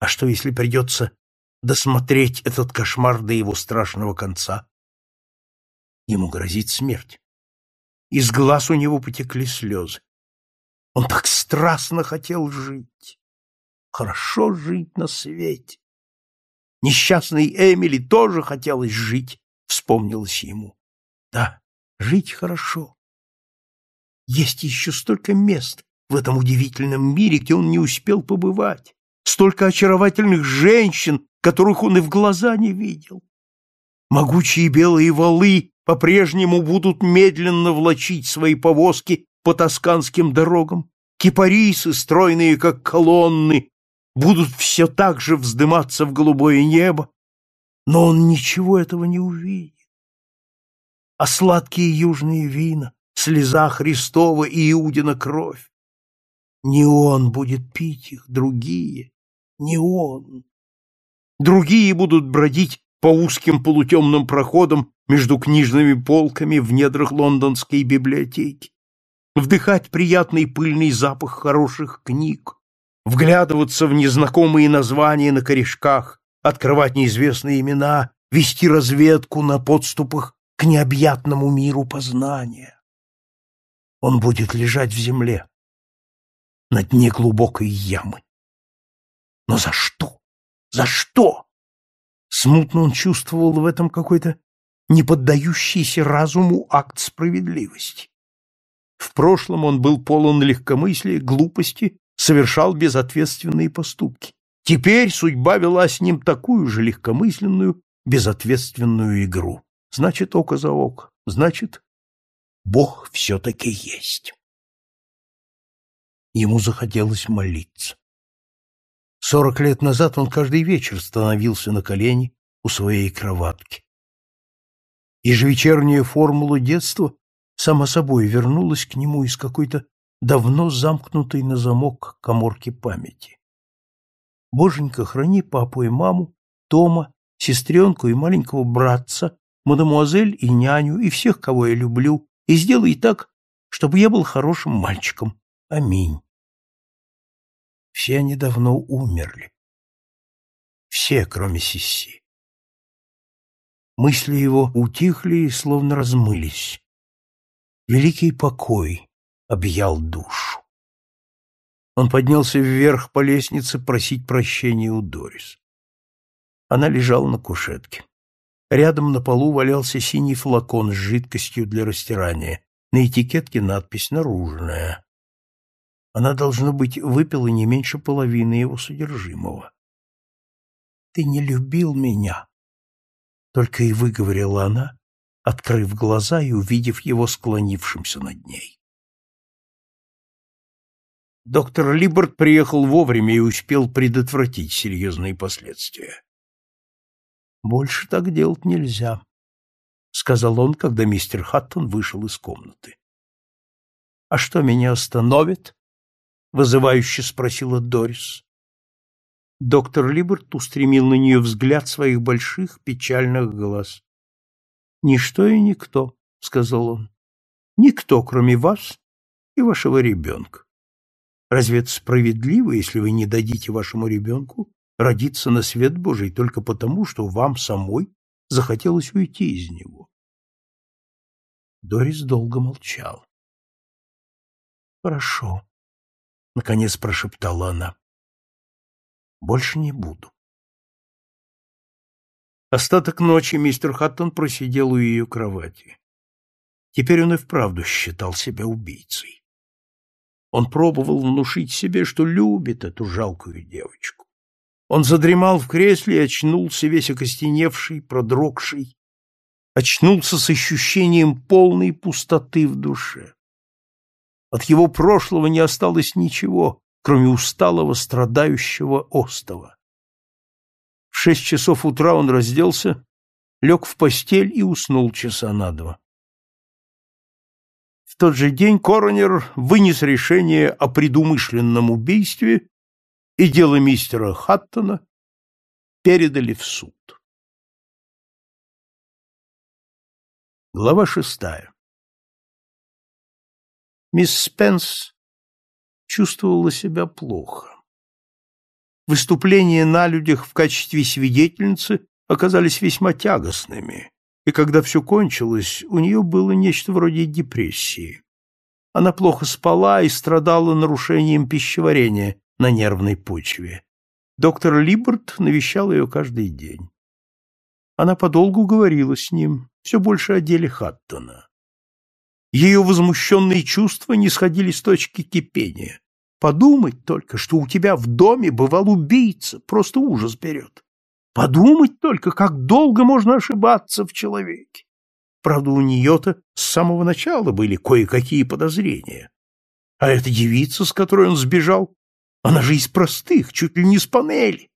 А что, если придется досмотреть этот кошмар до его страшного конца? Ему грозит смерть. Из глаз у него потекли слезы. Он так страстно хотел жить. Хорошо жить на свете. Несчастной Эмили тоже хотелось жить, вспомнилось ему. Да, жить хорошо. Есть еще столько мест в этом удивительном мире, где он не успел побывать. Столько очаровательных женщин, которых он и в глаза не видел. Могучие белые валы по-прежнему будут медленно влачить свои повозки по тосканским дорогам. Кипарисы, стройные как колонны, будут все так же вздыматься в голубое небо, но он ничего этого не увидит. А сладкие южные вина, слеза Христова и Иудина кровь, не он будет пить их, другие, не он. Другие будут бродить по узким полутемным проходам между книжными полками в недрах лондонской библиотеки, вдыхать приятный пыльный запах хороших книг, вглядываться в незнакомые названия на корешках, открывать неизвестные имена, вести разведку на подступах к необъятному миру познания. Он будет лежать в земле, на дне глубокой ямы. Но за что? За что? Смутно он чувствовал в этом какой-то неподдающийся разуму акт справедливости. В прошлом он был полон легкомыслия, глупости, совершал безответственные поступки. Теперь судьба вела с ним такую же легкомысленную, безответственную игру. Значит, око за око. Значит, Бог все-таки есть. Ему захотелось молиться. Сорок лет назад он каждый вечер становился на колени у своей кроватки. Ежевечерняя формула детства само собой вернулась к нему из какой-то давно замкнутой на замок коморки памяти. Боженька, храни папу и маму, Тома, сестренку и маленького братца, мадемуазель и няню, и всех, кого я люблю, и сделай так, чтобы я был хорошим мальчиком. Аминь. Все они давно умерли. Все, кроме Сисси. Мысли его утихли и словно размылись. Великий покой объял душу. Он поднялся вверх по лестнице просить прощения у Дорис. Она лежала на кушетке. Рядом на полу валялся синий флакон с жидкостью для растирания. На этикетке надпись «Наружная». Она, должно быть, выпила не меньше половины его содержимого. «Ты не любил меня», — только и выговорила она, открыв глаза и увидев его склонившимся над ней. Доктор Либерт приехал вовремя и успел предотвратить серьезные последствия. «Больше так делать нельзя», — сказал он, когда мистер Хаттон вышел из комнаты. «А что меня остановит?» — вызывающе спросила Дорис. Доктор Либерт устремил на нее взгляд своих больших печальных глаз. «Ничто и никто», — сказал он. «Никто, кроме вас и вашего ребенка. Разве это справедливо, если вы не дадите вашему ребенку родиться на свет Божий только потому, что вам самой захотелось уйти из него?» Дорис долго молчал. «Хорошо», — наконец прошептала она. «Больше не буду». Остаток ночи мистер Хаттон просидел у ее кровати. Теперь он и вправду считал себя убийцей. Он пробовал внушить себе, что любит эту жалкую девочку. Он задремал в кресле и очнулся весь окостеневший, продрогший, очнулся с ощущением полной пустоты в душе. От его прошлого не осталось ничего, кроме усталого, страдающего остова. В шесть часов утра он разделся, лег в постель и уснул часа на два. В тот же день коронер вынес решение о предумышленном убийстве, и дело мистера Хаттона передали в суд. Глава шестая Мисс Спенс чувствовала себя плохо. Выступления на людях в качестве свидетельницы оказались весьма тягостными, и когда все кончилось, у нее было нечто вроде депрессии. Она плохо спала и страдала нарушением пищеварения на нервной почве. Доктор Либерт навещал ее каждый день. Она подолгу говорила с ним, все больше о деле Хаттона. Ее возмущенные чувства не сходили с точки кипения. Подумать только, что у тебя в доме бывал убийца, просто ужас берет. Подумать только, как долго можно ошибаться в человеке. Правда, у нее-то с самого начала были кое-какие подозрения. А эта девица, с которой он сбежал, она же из простых, чуть ли не с панели.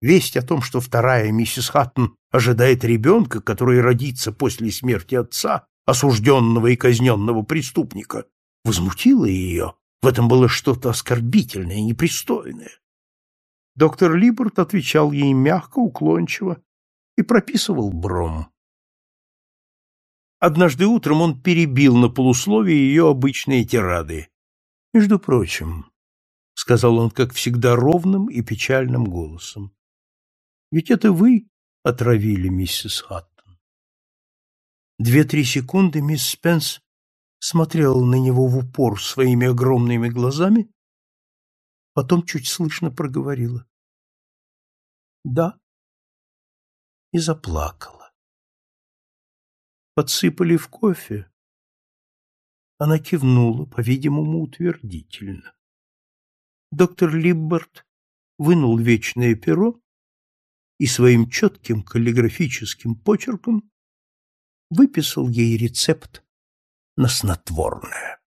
Весть о том, что вторая миссис Хаттон ожидает ребенка, который родится после смерти отца, осужденного и казненного преступника, возмутило ее. В этом было что-то оскорбительное, непристойное. Доктор Либерт отвечал ей мягко, уклончиво и прописывал бром. Однажды утром он перебил на полусловие ее обычные тирады. «Между прочим», — сказал он, как всегда, ровным и печальным голосом, — «ведь это вы отравили миссис Хатт. Две-три секунды мисс Спенс смотрела на него в упор своими огромными глазами, потом чуть слышно проговорила. «Да» и заплакала. Подсыпали в кофе. Она кивнула, по-видимому, утвердительно. Доктор Либбард вынул вечное перо и своим четким каллиграфическим почерком выписал ей рецепт на снотворное.